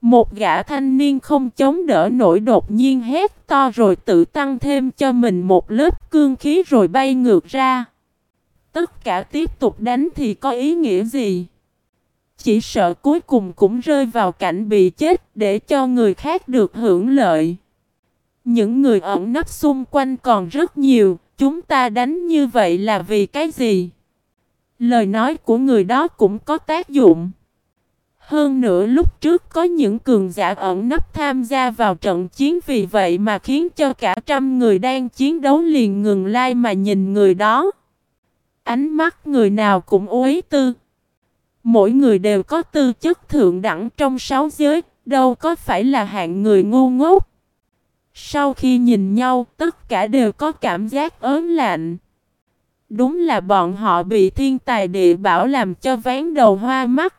một gã thanh niên không chống đỡ nổi đột nhiên hét to rồi tự tăng thêm cho mình một lớp cương khí rồi bay ngược ra. Tất cả tiếp tục đánh thì có ý nghĩa gì? Chỉ sợ cuối cùng cũng rơi vào cảnh bị chết để cho người khác được hưởng lợi. Những người ẩn nấp xung quanh còn rất nhiều, chúng ta đánh như vậy là vì cái gì? Lời nói của người đó cũng có tác dụng. Hơn nữa lúc trước có những cường giả ẩn nấp tham gia vào trận chiến vì vậy mà khiến cho cả trăm người đang chiến đấu liền ngừng lai mà nhìn người đó. Ánh mắt người nào cũng uế tư. Mỗi người đều có tư chất thượng đẳng trong sáu giới, đâu có phải là hạng người ngu ngốc. Sau khi nhìn nhau, tất cả đều có cảm giác ớn lạnh. Đúng là bọn họ bị thiên tài địa bảo làm cho ván đầu hoa mắt.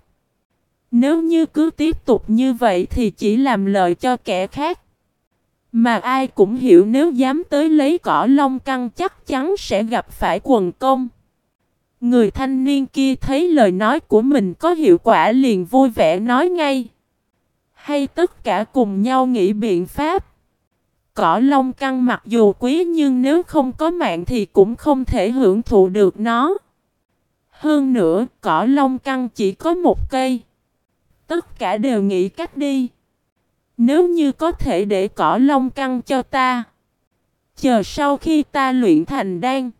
Nếu như cứ tiếp tục như vậy thì chỉ làm lợi cho kẻ khác. Mà ai cũng hiểu nếu dám tới lấy cỏ long căng chắc chắn sẽ gặp phải quần công. Người thanh niên kia thấy lời nói của mình có hiệu quả liền vui vẻ nói ngay. Hay tất cả cùng nhau nghĩ biện pháp. Cỏ long căng mặc dù quý nhưng nếu không có mạng thì cũng không thể hưởng thụ được nó. Hơn nữa, cỏ long căng chỉ có một cây. Tất cả đều nghĩ cách đi. Nếu như có thể để cỏ long căng cho ta. Chờ sau khi ta luyện thành đan.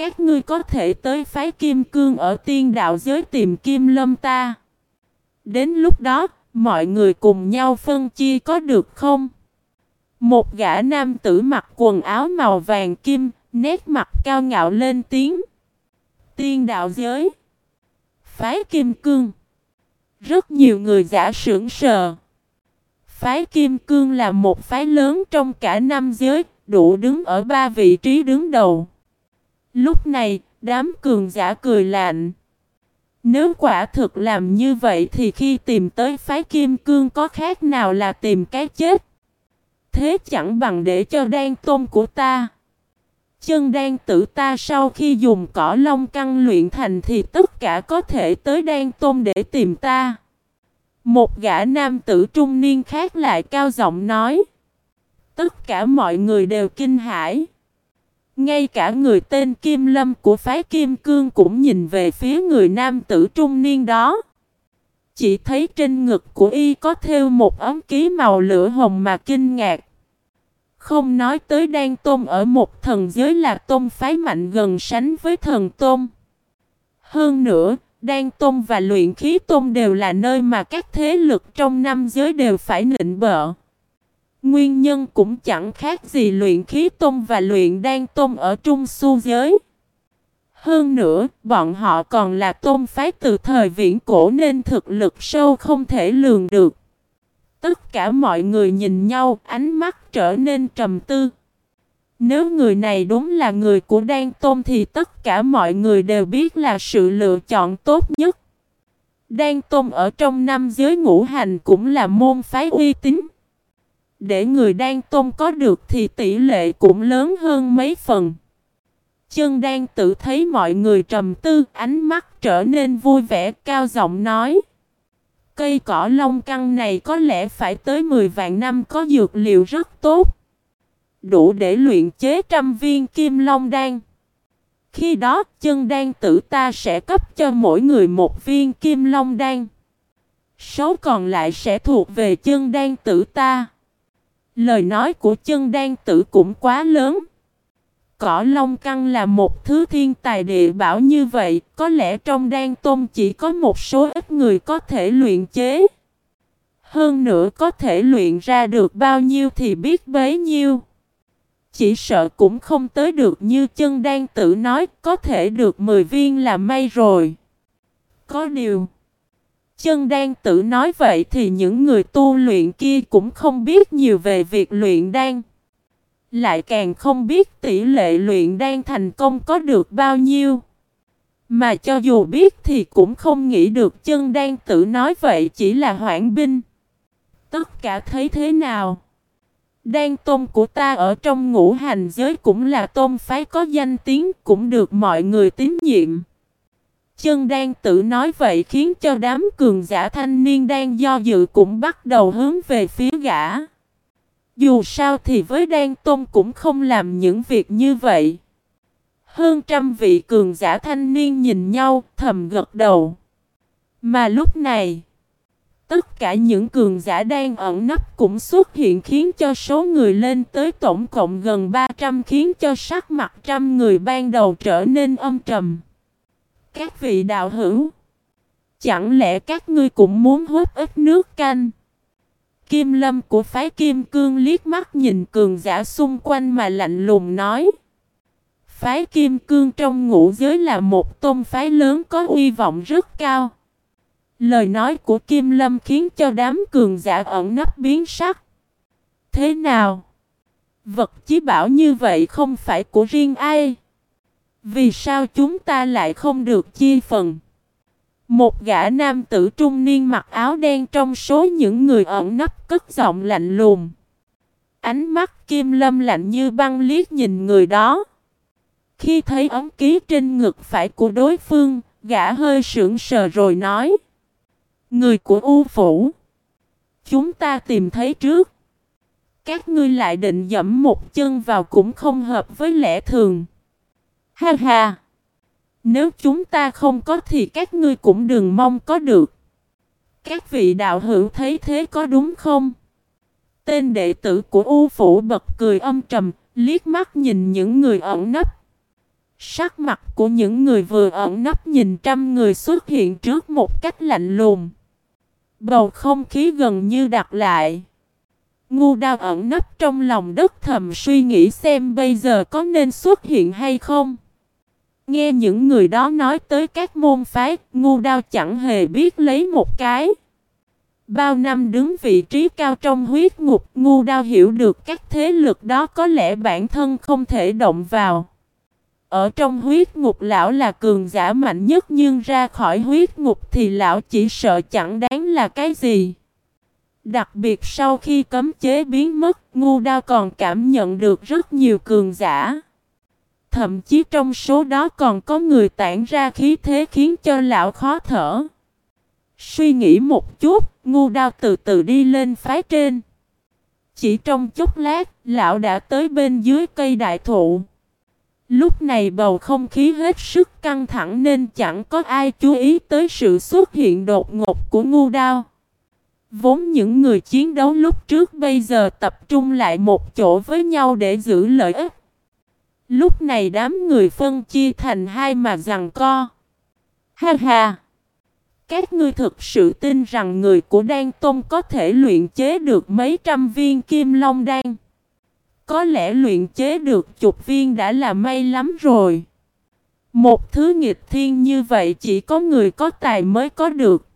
Các ngươi có thể tới phái kim cương ở tiên đạo giới tìm kim lâm ta. Đến lúc đó, mọi người cùng nhau phân chia có được không? Một gã nam tử mặc quần áo màu vàng kim, nét mặt cao ngạo lên tiếng. Tiên đạo giới. Phái kim cương. Rất nhiều người giả sưởng sờ. Phái kim cương là một phái lớn trong cả năm giới, đủ đứng ở ba vị trí đứng đầu. Lúc này, đám cường giả cười lạnh. Nếu quả thực làm như vậy thì khi tìm tới phái kim cương có khác nào là tìm cái chết. Thế chẳng bằng để cho đan tôm của ta. Chân đan tử ta sau khi dùng cỏ long căng luyện thành thì tất cả có thể tới đan tôm để tìm ta. Một gã nam tử trung niên khác lại cao giọng nói. Tất cả mọi người đều kinh hãi. Ngay cả người tên Kim Lâm của phái Kim Cương cũng nhìn về phía người nam tử trung niên đó. Chỉ thấy trên ngực của y có thêu một ấm ký màu lửa hồng mà kinh ngạc. Không nói tới đan tôn ở một thần giới là tôn phái mạnh gần sánh với thần tôn. Hơn nữa, đan tôn và luyện khí tôn đều là nơi mà các thế lực trong năm giới đều phải nịnh bợ. Nguyên nhân cũng chẳng khác gì luyện khí tôm và luyện đan tôm ở trung su giới. Hơn nữa, bọn họ còn là tôm phái từ thời viễn cổ nên thực lực sâu không thể lường được. Tất cả mọi người nhìn nhau, ánh mắt trở nên trầm tư. Nếu người này đúng là người của Đan Tôn thì tất cả mọi người đều biết là sự lựa chọn tốt nhất. Đan Tôn ở trong năm giới ngũ hành cũng là môn phái uy tín. Để người Đan Tôn có được thì tỷ lệ cũng lớn hơn mấy phần. Chân đang tự thấy mọi người trầm tư, ánh mắt trở nên vui vẻ cao giọng nói. Cây cỏ long căng này có lẽ phải tới 10 vạn năm có dược liệu rất tốt. Đủ để luyện chế trăm viên kim long đan. Khi đó chân đan tử ta sẽ cấp cho mỗi người một viên kim long đan. Số còn lại sẽ thuộc về chân đan tử ta. Lời nói của chân đan tử cũng quá lớn. cỏ long căng là một thứ thiên tài địa bảo như vậy, có lẽ trong đan tôm chỉ có một số ít người có thể luyện chế. Hơn nữa có thể luyện ra được bao nhiêu thì biết bấy nhiêu. Chỉ sợ cũng không tới được như chân đan tử nói, có thể được 10 viên là may rồi. Có điều, chân đan tử nói vậy thì những người tu luyện kia cũng không biết nhiều về việc luyện đan. Lại càng không biết tỷ lệ luyện đan thành công có được bao nhiêu. Mà cho dù biết thì cũng không nghĩ được chân đan tử nói vậy chỉ là hoãn binh. Tất cả thấy thế nào? Đan Tôm của ta ở trong ngũ hành giới cũng là tôm phái có danh tiếng, cũng được mọi người tín nhiệm. Chân đang tự nói vậy khiến cho đám cường giả thanh niên đang do dự cũng bắt đầu hướng về phía gã. Dù sao thì với đan tôn cũng không làm những việc như vậy. Hơn trăm vị cường giả thanh niên nhìn nhau, thầm gật đầu. Mà lúc này... Tất cả những cường giả đang ẩn nấp cũng xuất hiện khiến cho số người lên tới tổng cộng gần 300 khiến cho sắc mặt trăm người ban đầu trở nên âm trầm. Các vị đạo hữu, chẳng lẽ các ngươi cũng muốn hút ít nước canh? Kim lâm của phái kim cương liếc mắt nhìn cường giả xung quanh mà lạnh lùng nói. Phái kim cương trong ngũ giới là một tôn phái lớn có uy vọng rất cao. Lời nói của Kim Lâm khiến cho đám cường giả ẩn nấp biến sắc. Thế nào? Vật chí bảo như vậy không phải của riêng ai? Vì sao chúng ta lại không được chia phần? Một gã nam tử trung niên mặc áo đen trong số những người ẩn nấp cất giọng lạnh lùng. Ánh mắt Kim Lâm lạnh như băng liếc nhìn người đó. Khi thấy ống ký trên ngực phải của đối phương, gã hơi sững sờ rồi nói. Người của U Phủ. Chúng ta tìm thấy trước. Các ngươi lại định dẫm một chân vào cũng không hợp với lẽ thường. Ha ha! Nếu chúng ta không có thì các ngươi cũng đừng mong có được. Các vị đạo hữu thấy thế có đúng không? Tên đệ tử của U Phủ bật cười âm trầm, liếc mắt nhìn những người ẩn nấp. Sắc mặt của những người vừa ẩn nấp nhìn trăm người xuất hiện trước một cách lạnh lùng. Bầu không khí gần như đặt lại. Ngu đao ẩn nấp trong lòng đất thầm suy nghĩ xem bây giờ có nên xuất hiện hay không. Nghe những người đó nói tới các môn phái, ngu đao chẳng hề biết lấy một cái. Bao năm đứng vị trí cao trong huyết ngục, ngu đao hiểu được các thế lực đó có lẽ bản thân không thể động vào. Ở trong huyết ngục lão là cường giả mạnh nhất nhưng ra khỏi huyết ngục thì lão chỉ sợ chẳng đáng là cái gì. Đặc biệt sau khi cấm chế biến mất, ngu đao còn cảm nhận được rất nhiều cường giả. Thậm chí trong số đó còn có người tản ra khí thế khiến cho lão khó thở. Suy nghĩ một chút, ngu đao từ từ đi lên phái trên. Chỉ trong chốc lát, lão đã tới bên dưới cây đại thụ. Lúc này bầu không khí hết sức căng thẳng nên chẳng có ai chú ý tới sự xuất hiện đột ngột của ngu đao. Vốn những người chiến đấu lúc trước bây giờ tập trung lại một chỗ với nhau để giữ lợi ích. Lúc này đám người phân chia thành hai mà rằng co. Ha ha! Các ngươi thực sự tin rằng người của Đan Tôn có thể luyện chế được mấy trăm viên kim long đan. Có lẽ luyện chế được chục viên đã là may lắm rồi. Một thứ nghịch thiên như vậy chỉ có người có tài mới có được.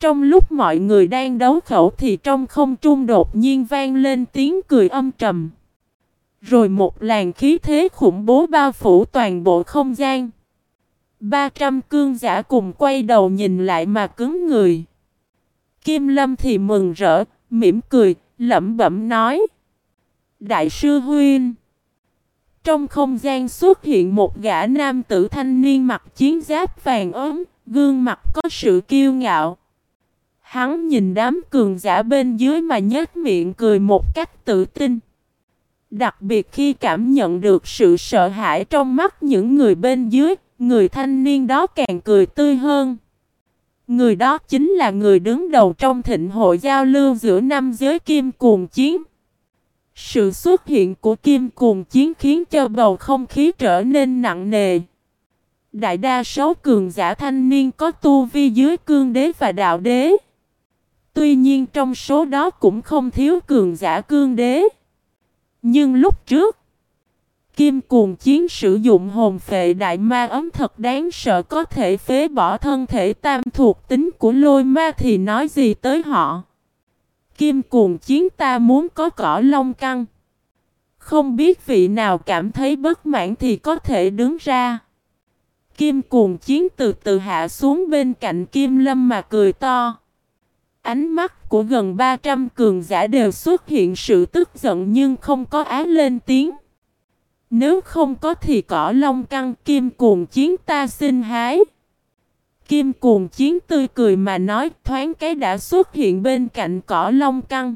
Trong lúc mọi người đang đấu khẩu thì trong không trung đột nhiên vang lên tiếng cười âm trầm. Rồi một làn khí thế khủng bố bao phủ toàn bộ không gian. 300 cương giả cùng quay đầu nhìn lại mà cứng người. Kim Lâm thì mừng rỡ, mỉm cười, lẩm bẩm nói. Đại sư Huynh Trong không gian xuất hiện một gã nam tử thanh niên mặc chiến giáp vàng ốm, gương mặt có sự kiêu ngạo. Hắn nhìn đám cường giả bên dưới mà nhếch miệng cười một cách tự tin. Đặc biệt khi cảm nhận được sự sợ hãi trong mắt những người bên dưới, người thanh niên đó càng cười tươi hơn. Người đó chính là người đứng đầu trong thịnh hội giao lưu giữa năm giới kim cuồng chiến. Sự xuất hiện của kim cuồng chiến khiến cho bầu không khí trở nên nặng nề. Đại đa số cường giả thanh niên có tu vi dưới cương đế và đạo đế. Tuy nhiên trong số đó cũng không thiếu cường giả cương đế. Nhưng lúc trước, Kim cuồng chiến sử dụng hồn phệ đại ma ấm thật đáng sợ có thể phế bỏ thân thể tam thuộc tính của lôi ma thì nói gì tới họ. Kim cuồng chiến ta muốn có cỏ lông căng. Không biết vị nào cảm thấy bất mãn thì có thể đứng ra. Kim cuồng chiến từ từ hạ xuống bên cạnh Kim Lâm mà cười to. Ánh mắt của gần 300 cường giả đều xuất hiện sự tức giận nhưng không có á lên tiếng. Nếu không có thì cỏ long căng kim cuồng chiến ta xin hái. Kim cuồng chiến tươi cười mà nói thoáng cái đã xuất hiện bên cạnh cỏ long căng.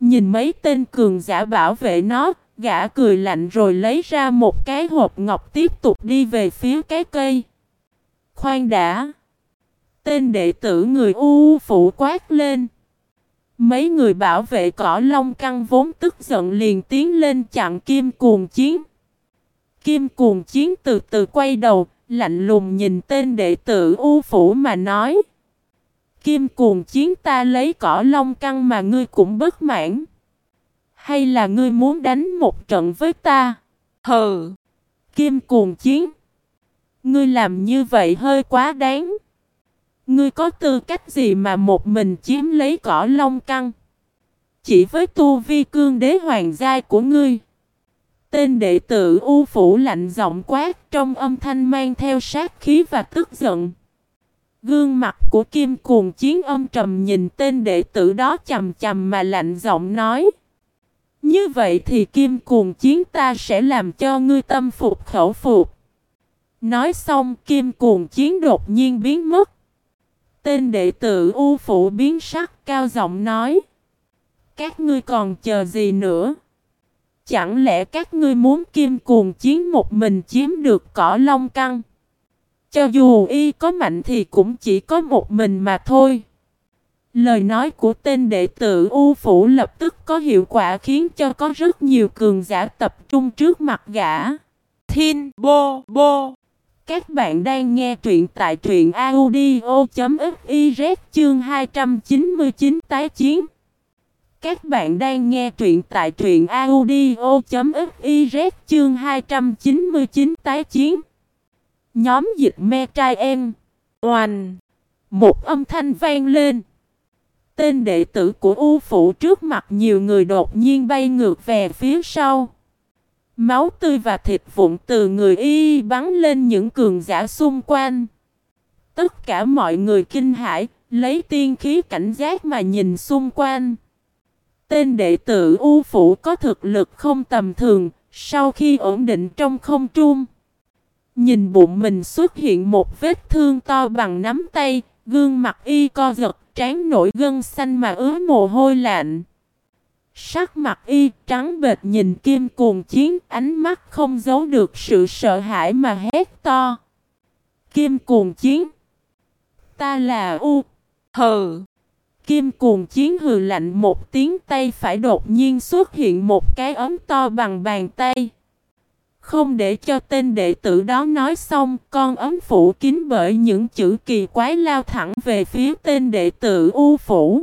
Nhìn mấy tên cường giả bảo vệ nó, gã cười lạnh rồi lấy ra một cái hộp ngọc tiếp tục đi về phía cái cây. Khoan đã! Tên đệ tử người u phụ quát lên. Mấy người bảo vệ cỏ long căng vốn tức giận liền tiến lên chặn kim cuồng chiến. Kim cuồng chiến từ từ quay đầu, lạnh lùng nhìn tên đệ tử u phủ mà nói. Kim cuồng chiến ta lấy cỏ long căng mà ngươi cũng bất mãn. Hay là ngươi muốn đánh một trận với ta? Hừ! Kim cuồng chiến! Ngươi làm như vậy hơi quá đáng. Ngươi có tư cách gì mà một mình chiếm lấy cỏ long căng? Chỉ với tu vi cương đế hoàng giai của ngươi. Tên đệ tử U Phủ lạnh giọng quát trong âm thanh mang theo sát khí và tức giận. Gương mặt của Kim Cuồng Chiến âm trầm nhìn tên đệ tử đó chầm chầm mà lạnh giọng nói. Như vậy thì Kim Cuồng Chiến ta sẽ làm cho ngươi tâm phục khẩu phục. Nói xong, Kim Cuồng Chiến đột nhiên biến mất. Tên đệ tử U Phủ biến sắc cao giọng nói. Các ngươi còn chờ gì nữa? Chẳng lẽ các ngươi muốn kim cuồng chiến một mình chiếm được cỏ long căng? Cho dù y có mạnh thì cũng chỉ có một mình mà thôi. Lời nói của tên đệ tử U Phủ lập tức có hiệu quả khiến cho có rất nhiều cường giả tập trung trước mặt gã. Thiên Bô Bô các bạn đang nghe truyện tại truyện audio.fiz chương 299 tái chiến. Các bạn đang nghe truyện tại truyện audio.fiz chương 299 tái chiến. Nhóm dịch me trai em. Oanh. Một âm thanh vang lên. Tên đệ tử của U Phụ trước mặt nhiều người đột nhiên bay ngược về phía sau. Máu tươi và thịt vụn từ người y bắn lên những cường giả xung quanh. Tất cả mọi người kinh hãi, lấy tiên khí cảnh giác mà nhìn xung quanh. Tên đệ tử U Phủ có thực lực không tầm thường, sau khi ổn định trong không trung. Nhìn bụng mình xuất hiện một vết thương to bằng nắm tay, gương mặt y co giật, trán nổi gân xanh mà ứa mồ hôi lạnh. Sắc mặt y trắng bệt nhìn kim cuồng chiến, ánh mắt không giấu được sự sợ hãi mà hét to. Kim cuồng chiến. Ta là U. Hừ. Kim cuồng chiến hừ lạnh một tiếng tay phải đột nhiên xuất hiện một cái ấm to bằng bàn tay. Không để cho tên đệ tử đó nói xong, con ấm phủ kín bởi những chữ kỳ quái lao thẳng về phía tên đệ tử U phủ.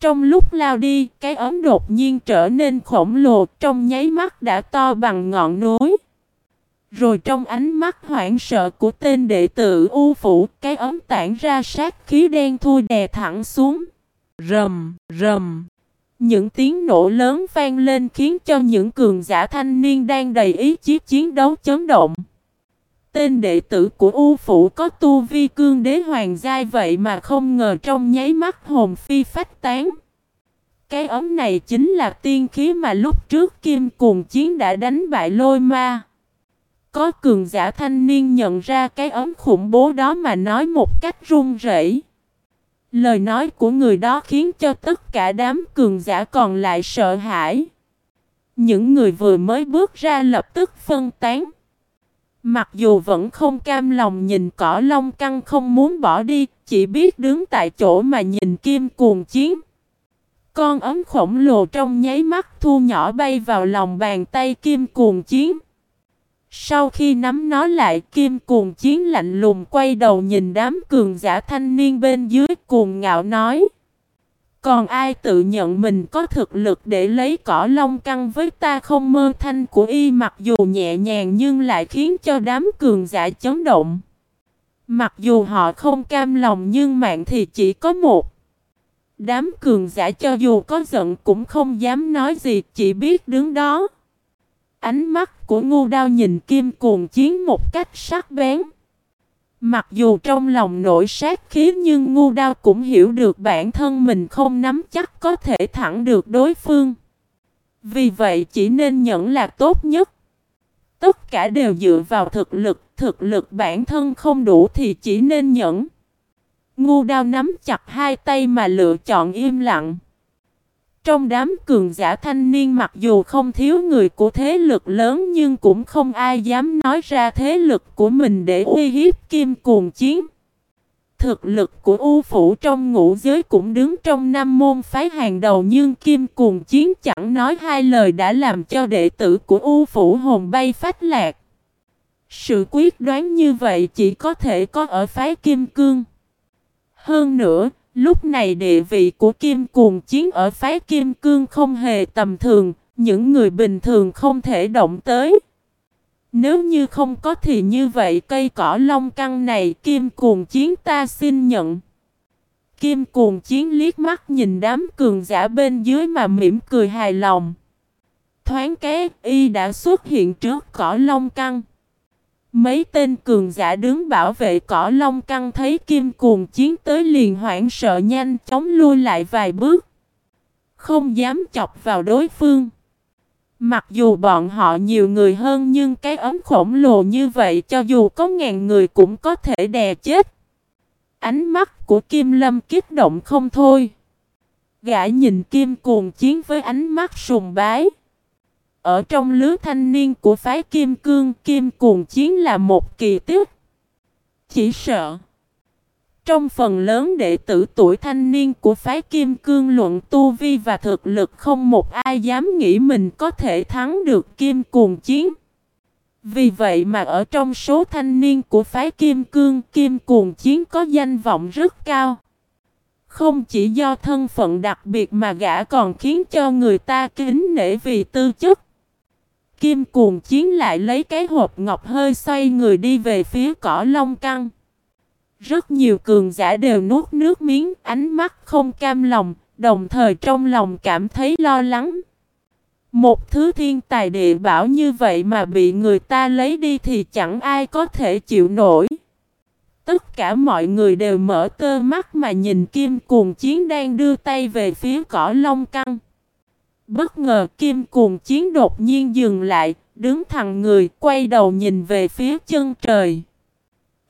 Trong lúc lao đi, cái ấm đột nhiên trở nên khổng lồ, trong nháy mắt đã to bằng ngọn núi. Rồi trong ánh mắt hoảng sợ của tên đệ tử U Phủ, cái ấm tản ra sát khí đen thui đè thẳng xuống. Rầm, rầm. Những tiếng nổ lớn vang lên khiến cho những cường giả thanh niên đang đầy ý chí chiến đấu chấn động. Tên đệ tử của U Phủ có tu vi cương đế hoàng giai vậy mà không ngờ trong nháy mắt hồn phi phách tán. Cái ấm này chính là tiên khí mà lúc trước Kim Cuồng Chiến đã đánh bại lôi ma. Có cường giả thanh niên nhận ra cái ấm khủng bố đó mà nói một cách run rẩy. Lời nói của người đó khiến cho tất cả đám cường giả còn lại sợ hãi. Những người vừa mới bước ra lập tức phân tán. Mặc dù vẫn không cam lòng nhìn cỏ long căng không muốn bỏ đi, chỉ biết đứng tại chỗ mà nhìn kim cuồng chiến. Con ấm khổng lồ trong nháy mắt thu nhỏ bay vào lòng bàn tay kim cuồng chiến. Sau khi nắm nó lại kim cuồng chiến lạnh lùng quay đầu nhìn đám cường giả thanh niên bên dưới cuồng ngạo nói. Còn ai tự nhận mình có thực lực để lấy cỏ long căng với ta không mơ thanh của y mặc dù nhẹ nhàng nhưng lại khiến cho đám cường giả chấn động. Mặc dù họ không cam lòng nhưng mạng thì chỉ có một. Đám cường giả cho dù có giận cũng không dám nói gì, chỉ biết đứng đó. Ánh mắt của ngu đao nhìn kim cuồng chiến một cách sắc bén. Mặc dù trong lòng nổi sát khí nhưng ngu đao cũng hiểu được bản thân mình không nắm chắc có thể thẳng được đối phương. Vì vậy chỉ nên nhẫn là tốt nhất. Tất cả đều dựa vào thực lực, thực lực bản thân không đủ thì chỉ nên nhẫn. Ngu đao nắm chặt hai tay mà lựa chọn im lặng. Trong đám cường giả thanh niên mặc dù không thiếu người của thế lực lớn nhưng cũng không ai dám nói ra thế lực của mình để uy hiếp kim cuồng chiến. Thực lực của U Phủ trong ngũ giới cũng đứng trong năm môn phái hàng đầu nhưng kim cuồng chiến chẳng nói hai lời đã làm cho đệ tử của U Phủ hồn bay phách lạc. Sự quyết đoán như vậy chỉ có thể có ở phái kim cương. Hơn nữa, Lúc này địa vị của Kim Cuồng Chiến ở phái Kim Cương không hề tầm thường, những người bình thường không thể động tới. Nếu như không có thì như vậy cây cỏ long căng này Kim Cuồng Chiến ta xin nhận. Kim Cuồng Chiến liếc mắt nhìn đám cường giả bên dưới mà mỉm cười hài lòng. Thoáng cái y đã xuất hiện trước cỏ long căng. Mấy tên cường giả đứng bảo vệ cỏ long căng thấy kim cuồng chiến tới liền hoảng sợ nhanh chóng lui lại vài bước. Không dám chọc vào đối phương. Mặc dù bọn họ nhiều người hơn nhưng cái ấm khổng lồ như vậy cho dù có ngàn người cũng có thể đè chết. Ánh mắt của Kim Lâm kích động không thôi. Gã nhìn Kim cuồng chiến với ánh mắt sùng bái. Ở trong lứa thanh niên của phái Kim Cương, Kim Cuồng Chiến là một kỳ tích. Chỉ sợ. Trong phần lớn đệ tử tuổi thanh niên của phái Kim Cương luận tu vi và thực lực không một ai dám nghĩ mình có thể thắng được Kim Cuồng Chiến. Vì vậy mà ở trong số thanh niên của phái Kim Cương, Kim Cuồng Chiến có danh vọng rất cao. Không chỉ do thân phận đặc biệt mà gã còn khiến cho người ta kính nể vì tư chất. Kim cuồng chiến lại lấy cái hộp ngọc hơi xoay người đi về phía cỏ long căng. Rất nhiều cường giả đều nuốt nước miếng, ánh mắt không cam lòng, đồng thời trong lòng cảm thấy lo lắng. Một thứ thiên tài địa bảo như vậy mà bị người ta lấy đi thì chẳng ai có thể chịu nổi. Tất cả mọi người đều mở tơ mắt mà nhìn kim cuồng chiến đang đưa tay về phía cỏ long căng. Bất ngờ kim cuồng chiến đột nhiên dừng lại, đứng thẳng người, quay đầu nhìn về phía chân trời.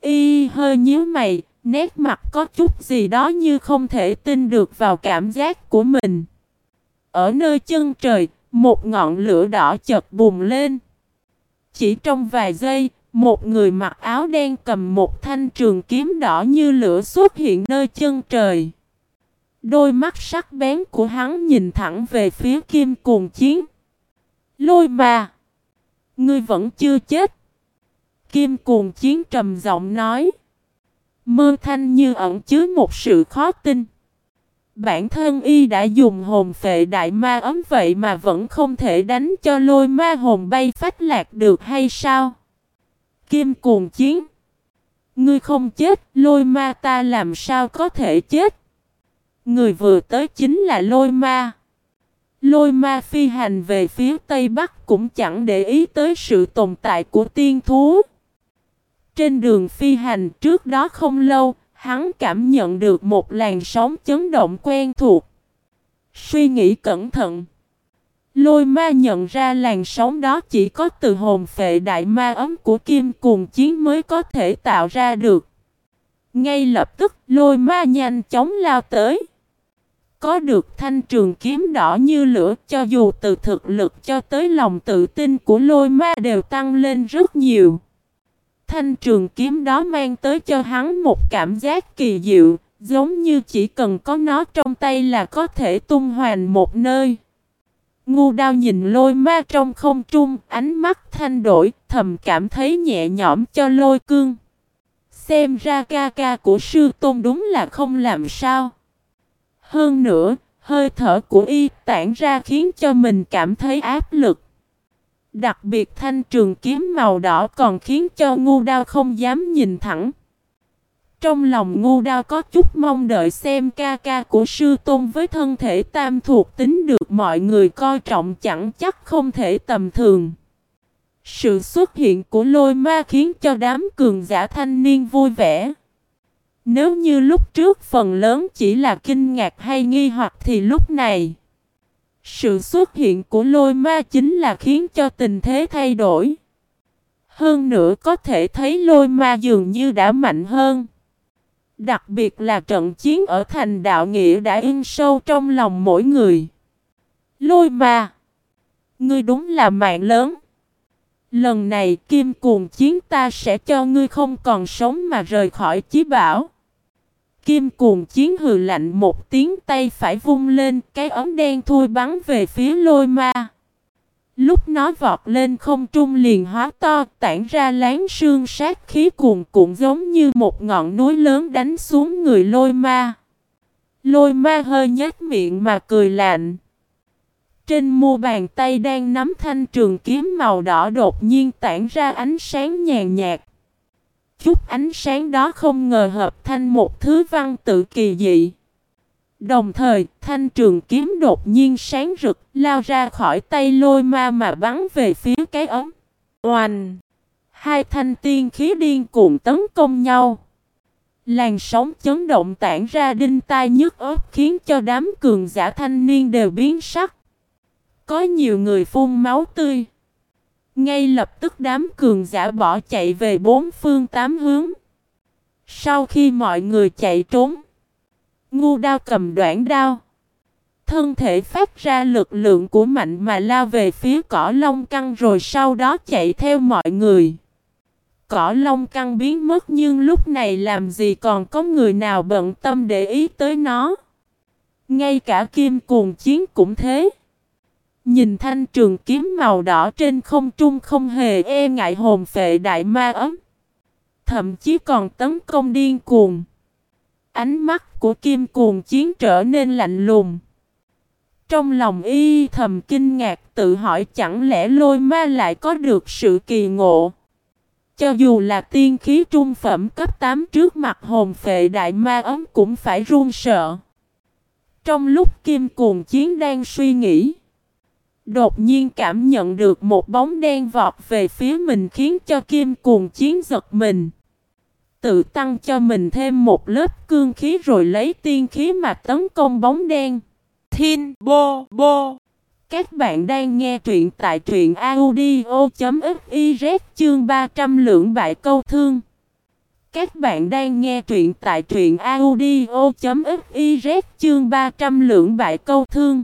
Y hơi nhíu mày, nét mặt có chút gì đó như không thể tin được vào cảm giác của mình. Ở nơi chân trời, một ngọn lửa đỏ chợt bùng lên. Chỉ trong vài giây, một người mặc áo đen cầm một thanh trường kiếm đỏ như lửa xuất hiện nơi chân trời. Đôi mắt sắc bén của hắn nhìn thẳng về phía kim cuồng chiến. Lôi mà! Ngươi vẫn chưa chết. Kim cuồng chiến trầm giọng nói. Mơ thanh như ẩn chứa một sự khó tin. Bản thân y đã dùng hồn phệ đại ma ấm vậy mà vẫn không thể đánh cho lôi ma hồn bay phách lạc được hay sao? Kim cuồng chiến. Ngươi không chết, lôi ma ta làm sao có thể chết? Người vừa tới chính là lôi ma. Lôi ma phi hành về phía tây bắc cũng chẳng để ý tới sự tồn tại của tiên thú. Trên đường phi hành trước đó không lâu, hắn cảm nhận được một làn sóng chấn động quen thuộc. Suy nghĩ cẩn thận. Lôi ma nhận ra làn sóng đó chỉ có từ hồn phệ đại ma ấm của kim cùng chiến mới có thể tạo ra được. Ngay lập tức lôi ma nhanh chóng lao tới. Có được thanh trường kiếm đỏ như lửa cho dù từ thực lực cho tới lòng tự tin của lôi ma đều tăng lên rất nhiều. Thanh trường kiếm đó mang tới cho hắn một cảm giác kỳ diệu, Giống như chỉ cần có nó trong tay là có thể tung hoành một nơi. Ngu đao nhìn lôi ma trong không trung, ánh mắt thanh đổi, thầm cảm thấy nhẹ nhõm cho lôi cương. Xem ra ca ca của sư tôn đúng là không làm sao. Hơn nữa, hơi thở của y tản ra khiến cho mình cảm thấy áp lực. Đặc biệt thanh trường kiếm màu đỏ còn khiến cho ngu đao không dám nhìn thẳng. Trong lòng ngu đao có chút mong đợi xem ca ca của sư tôn với thân thể tam thuộc tính được mọi người coi trọng chẳng chắc không thể tầm thường. Sự xuất hiện của lôi ma khiến cho đám cường giả thanh niên vui vẻ. Nếu như lúc trước phần lớn chỉ là kinh ngạc hay nghi hoặc thì lúc này, Sự xuất hiện của lôi ma chính là khiến cho tình thế thay đổi. Hơn nữa có thể thấy lôi ma dường như đã mạnh hơn. Đặc biệt là trận chiến ở thành đạo nghĩa đã in sâu trong lòng mỗi người. Lôi ma, Ngươi đúng là mạng lớn. Lần này kim cuồng chiến ta sẽ cho ngươi không còn sống mà rời khỏi chí bảo. Kim cuồng chiến hừ lạnh một tiếng tay phải vung lên, cái ống đen thui bắn về phía lôi ma. Lúc nó vọt lên không trung liền hóa to, tản ra láng sương sát khí cuồn cuộn giống như một ngọn núi lớn đánh xuống người lôi ma. Lôi ma hơi nhếch miệng mà cười lạnh. Trên mu bàn tay đang nắm thanh trường kiếm màu đỏ đột nhiên tản ra ánh sáng nhàn nhạt. Chút ánh sáng đó không ngờ hợp thanh một thứ văn tự kỳ dị. Đồng thời, thanh trường kiếm đột nhiên sáng rực, lao ra khỏi tay lôi ma mà bắn về phía cái ấm Oanh! Hai thanh tiên khí điên cuồng tấn công nhau. Làn sóng chấn động tản ra đinh tai nhức ớt khiến cho đám cường giả thanh niên đều biến sắc. Có nhiều người phun máu tươi. Ngay lập tức đám cường giả bỏ chạy về bốn phương tám hướng. Sau khi mọi người chạy trốn, ngu đao cầm đoạn đao. Thân thể phát ra lực lượng của mạnh mà lao về phía cỏ lông căng rồi sau đó chạy theo mọi người. Cỏ lông căng biến mất nhưng lúc này làm gì còn có người nào bận tâm để ý tới nó. Ngay cả kim cuồng chiến cũng thế. Nhìn thanh trường kiếm màu đỏ trên không trung không hề e ngại hồn phệ đại ma ấm. Thậm chí còn tấn công điên cuồng. Ánh mắt của kim cuồng chiến trở nên lạnh lùng. Trong lòng y thầm kinh ngạc tự hỏi chẳng lẽ lôi ma lại có được sự kỳ ngộ. Cho dù là tiên khí trung phẩm cấp 8 trước mặt hồn phệ đại ma ấm cũng phải run sợ. Trong lúc kim cuồng chiến đang suy nghĩ. Đột nhiên cảm nhận được một bóng đen vọt về phía mình khiến cho kim cuồng chiến giật mình. Tự tăng cho mình thêm một lớp cương khí rồi lấy tiên khí mà tấn công bóng đen. Thiên bô bô. Các bạn đang nghe truyện tại truyện audio.fiz chương 300 lượng bại câu thương. Các bạn đang nghe truyện tại truyện audio.fiz chương 300 lượng bại câu thương.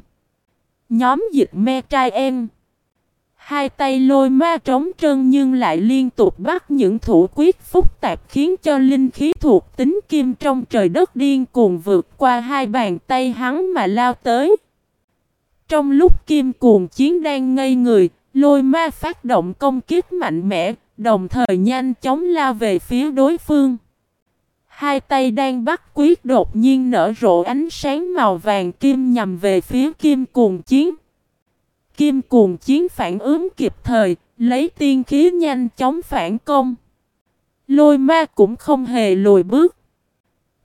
Nhóm dịch me trai em. Hai tay lôi ma trống trơn nhưng lại liên tục bắt những thủ quyết phức tạp khiến cho linh khí thuộc tính kim trong trời đất điên cuồng vượt qua hai bàn tay hắn mà lao tới. Trong lúc kim cuồng chiến đang ngây người, lôi ma phát động công kích mạnh mẽ, đồng thời nhanh chóng lao về phía đối phương. Hai tay đang bắt quyết đột nhiên nở rộ ánh sáng màu vàng kim nhằm về phía kim cuồng chiến. Kim cuồng chiến phản ứng kịp thời, lấy tiên khí nhanh chóng phản công. Lôi ma cũng không hề lùi bước.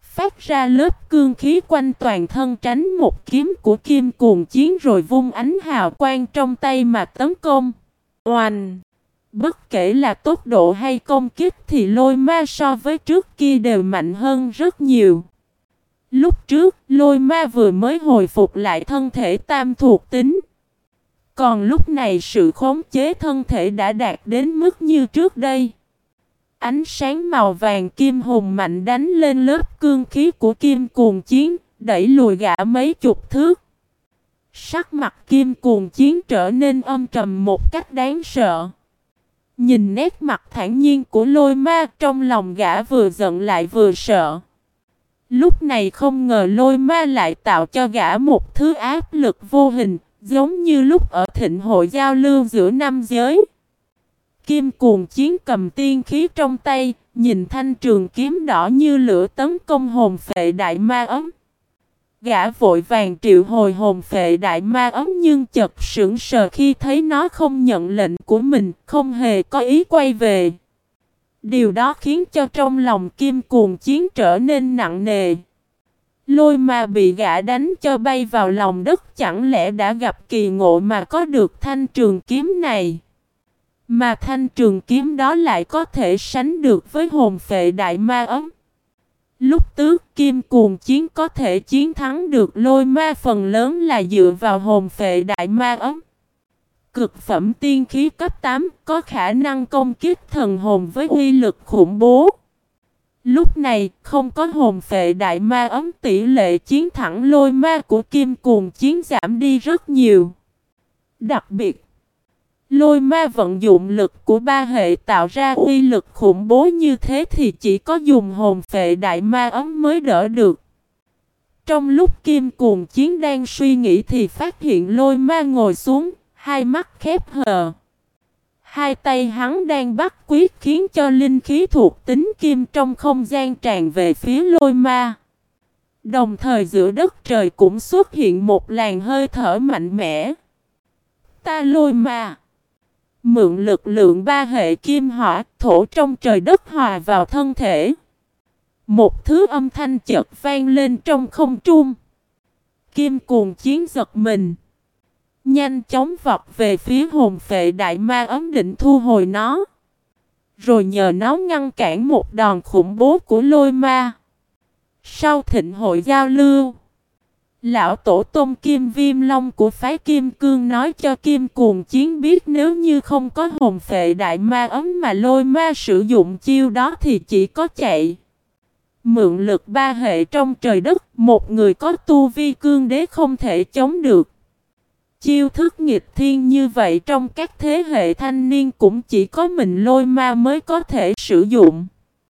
Phát ra lớp cương khí quanh toàn thân tránh một kiếm của kim cuồng chiến rồi vung ánh hào quang trong tay mà tấn công. Oanh! Bất kể là tốc độ hay công kích thì lôi ma so với trước kia đều mạnh hơn rất nhiều. Lúc trước, lôi ma vừa mới hồi phục lại thân thể tam thuộc tính. Còn lúc này sự khống chế thân thể đã đạt đến mức như trước đây. Ánh sáng màu vàng kim hùng mạnh đánh lên lớp cương khí của kim cuồng chiến, đẩy lùi gã mấy chục thước. Sắc mặt kim cuồng chiến trở nên âm trầm một cách đáng sợ. Nhìn nét mặt thản nhiên của lôi ma trong lòng gã vừa giận lại vừa sợ. Lúc này không ngờ lôi ma lại tạo cho gã một thứ áp lực vô hình, giống như lúc ở thịnh hội giao lưu giữa năm giới. Kim cuồng chiến cầm tiên khí trong tay, nhìn thanh trường kiếm đỏ như lửa tấn công hồn phệ đại ma ấm. Gã vội vàng triệu hồi hồn phệ đại ma ấm nhưng chật sững sờ khi thấy nó không nhận lệnh của mình, không hề có ý quay về. Điều đó khiến cho trong lòng kim cuồng chiến trở nên nặng nề. Lôi ma bị gã đánh cho bay vào lòng đất chẳng lẽ đã gặp kỳ ngộ mà có được thanh trường kiếm này. Mà thanh trường kiếm đó lại có thể sánh được với hồn phệ đại ma ấm. Lúc tước kim cuồng chiến có thể chiến thắng được lôi ma, phần lớn là dựa vào hồn phệ đại ma ấm. Cực phẩm tiên khí cấp 8 có khả năng công kích thần hồn với uy lực khủng bố. Lúc này, không có hồn phệ đại ma ấm, tỷ lệ chiến thẳng lôi ma của kim cuồng chiến giảm đi rất nhiều. Đặc biệt Lôi ma vận dụng lực của ba hệ tạo ra uy lực khủng bố như thế thì chỉ có dùng hồn phệ đại ma ấm mới đỡ được. Trong lúc kim cuồng chiến đang suy nghĩ thì phát hiện lôi ma ngồi xuống, hai mắt khép hờ. Hai tay hắn đang bắt quyết khiến cho linh khí thuộc tính kim trong không gian tràn về phía lôi ma. Đồng thời giữa đất trời cũng xuất hiện một làn hơi thở mạnh mẽ. Ta lôi ma. Mượn lực lượng ba hệ kim hỏa, thổ trong trời đất hòa vào thân thể. Một thứ âm thanh chợt vang lên trong không trung. Kim cuồng chiến giật mình. Nhanh chóng vọt về phía hồn phệ đại ma ấm định thu hồi nó. Rồi nhờ nó ngăn cản một đòn khủng bố của lôi ma. Sau thịnh hội giao lưu. Lão tổ tôn Kim Viêm Long của phái Kim Cương nói cho Kim Cuồng Chiến biết nếu như không có hồn phệ đại ma ấm mà lôi ma sử dụng chiêu đó thì chỉ có chạy. Mượn lực ba hệ trong trời đất, một người có tu vi cương đế không thể chống được. Chiêu thức nghịch thiên như vậy trong các thế hệ thanh niên cũng chỉ có mình lôi ma mới có thể sử dụng.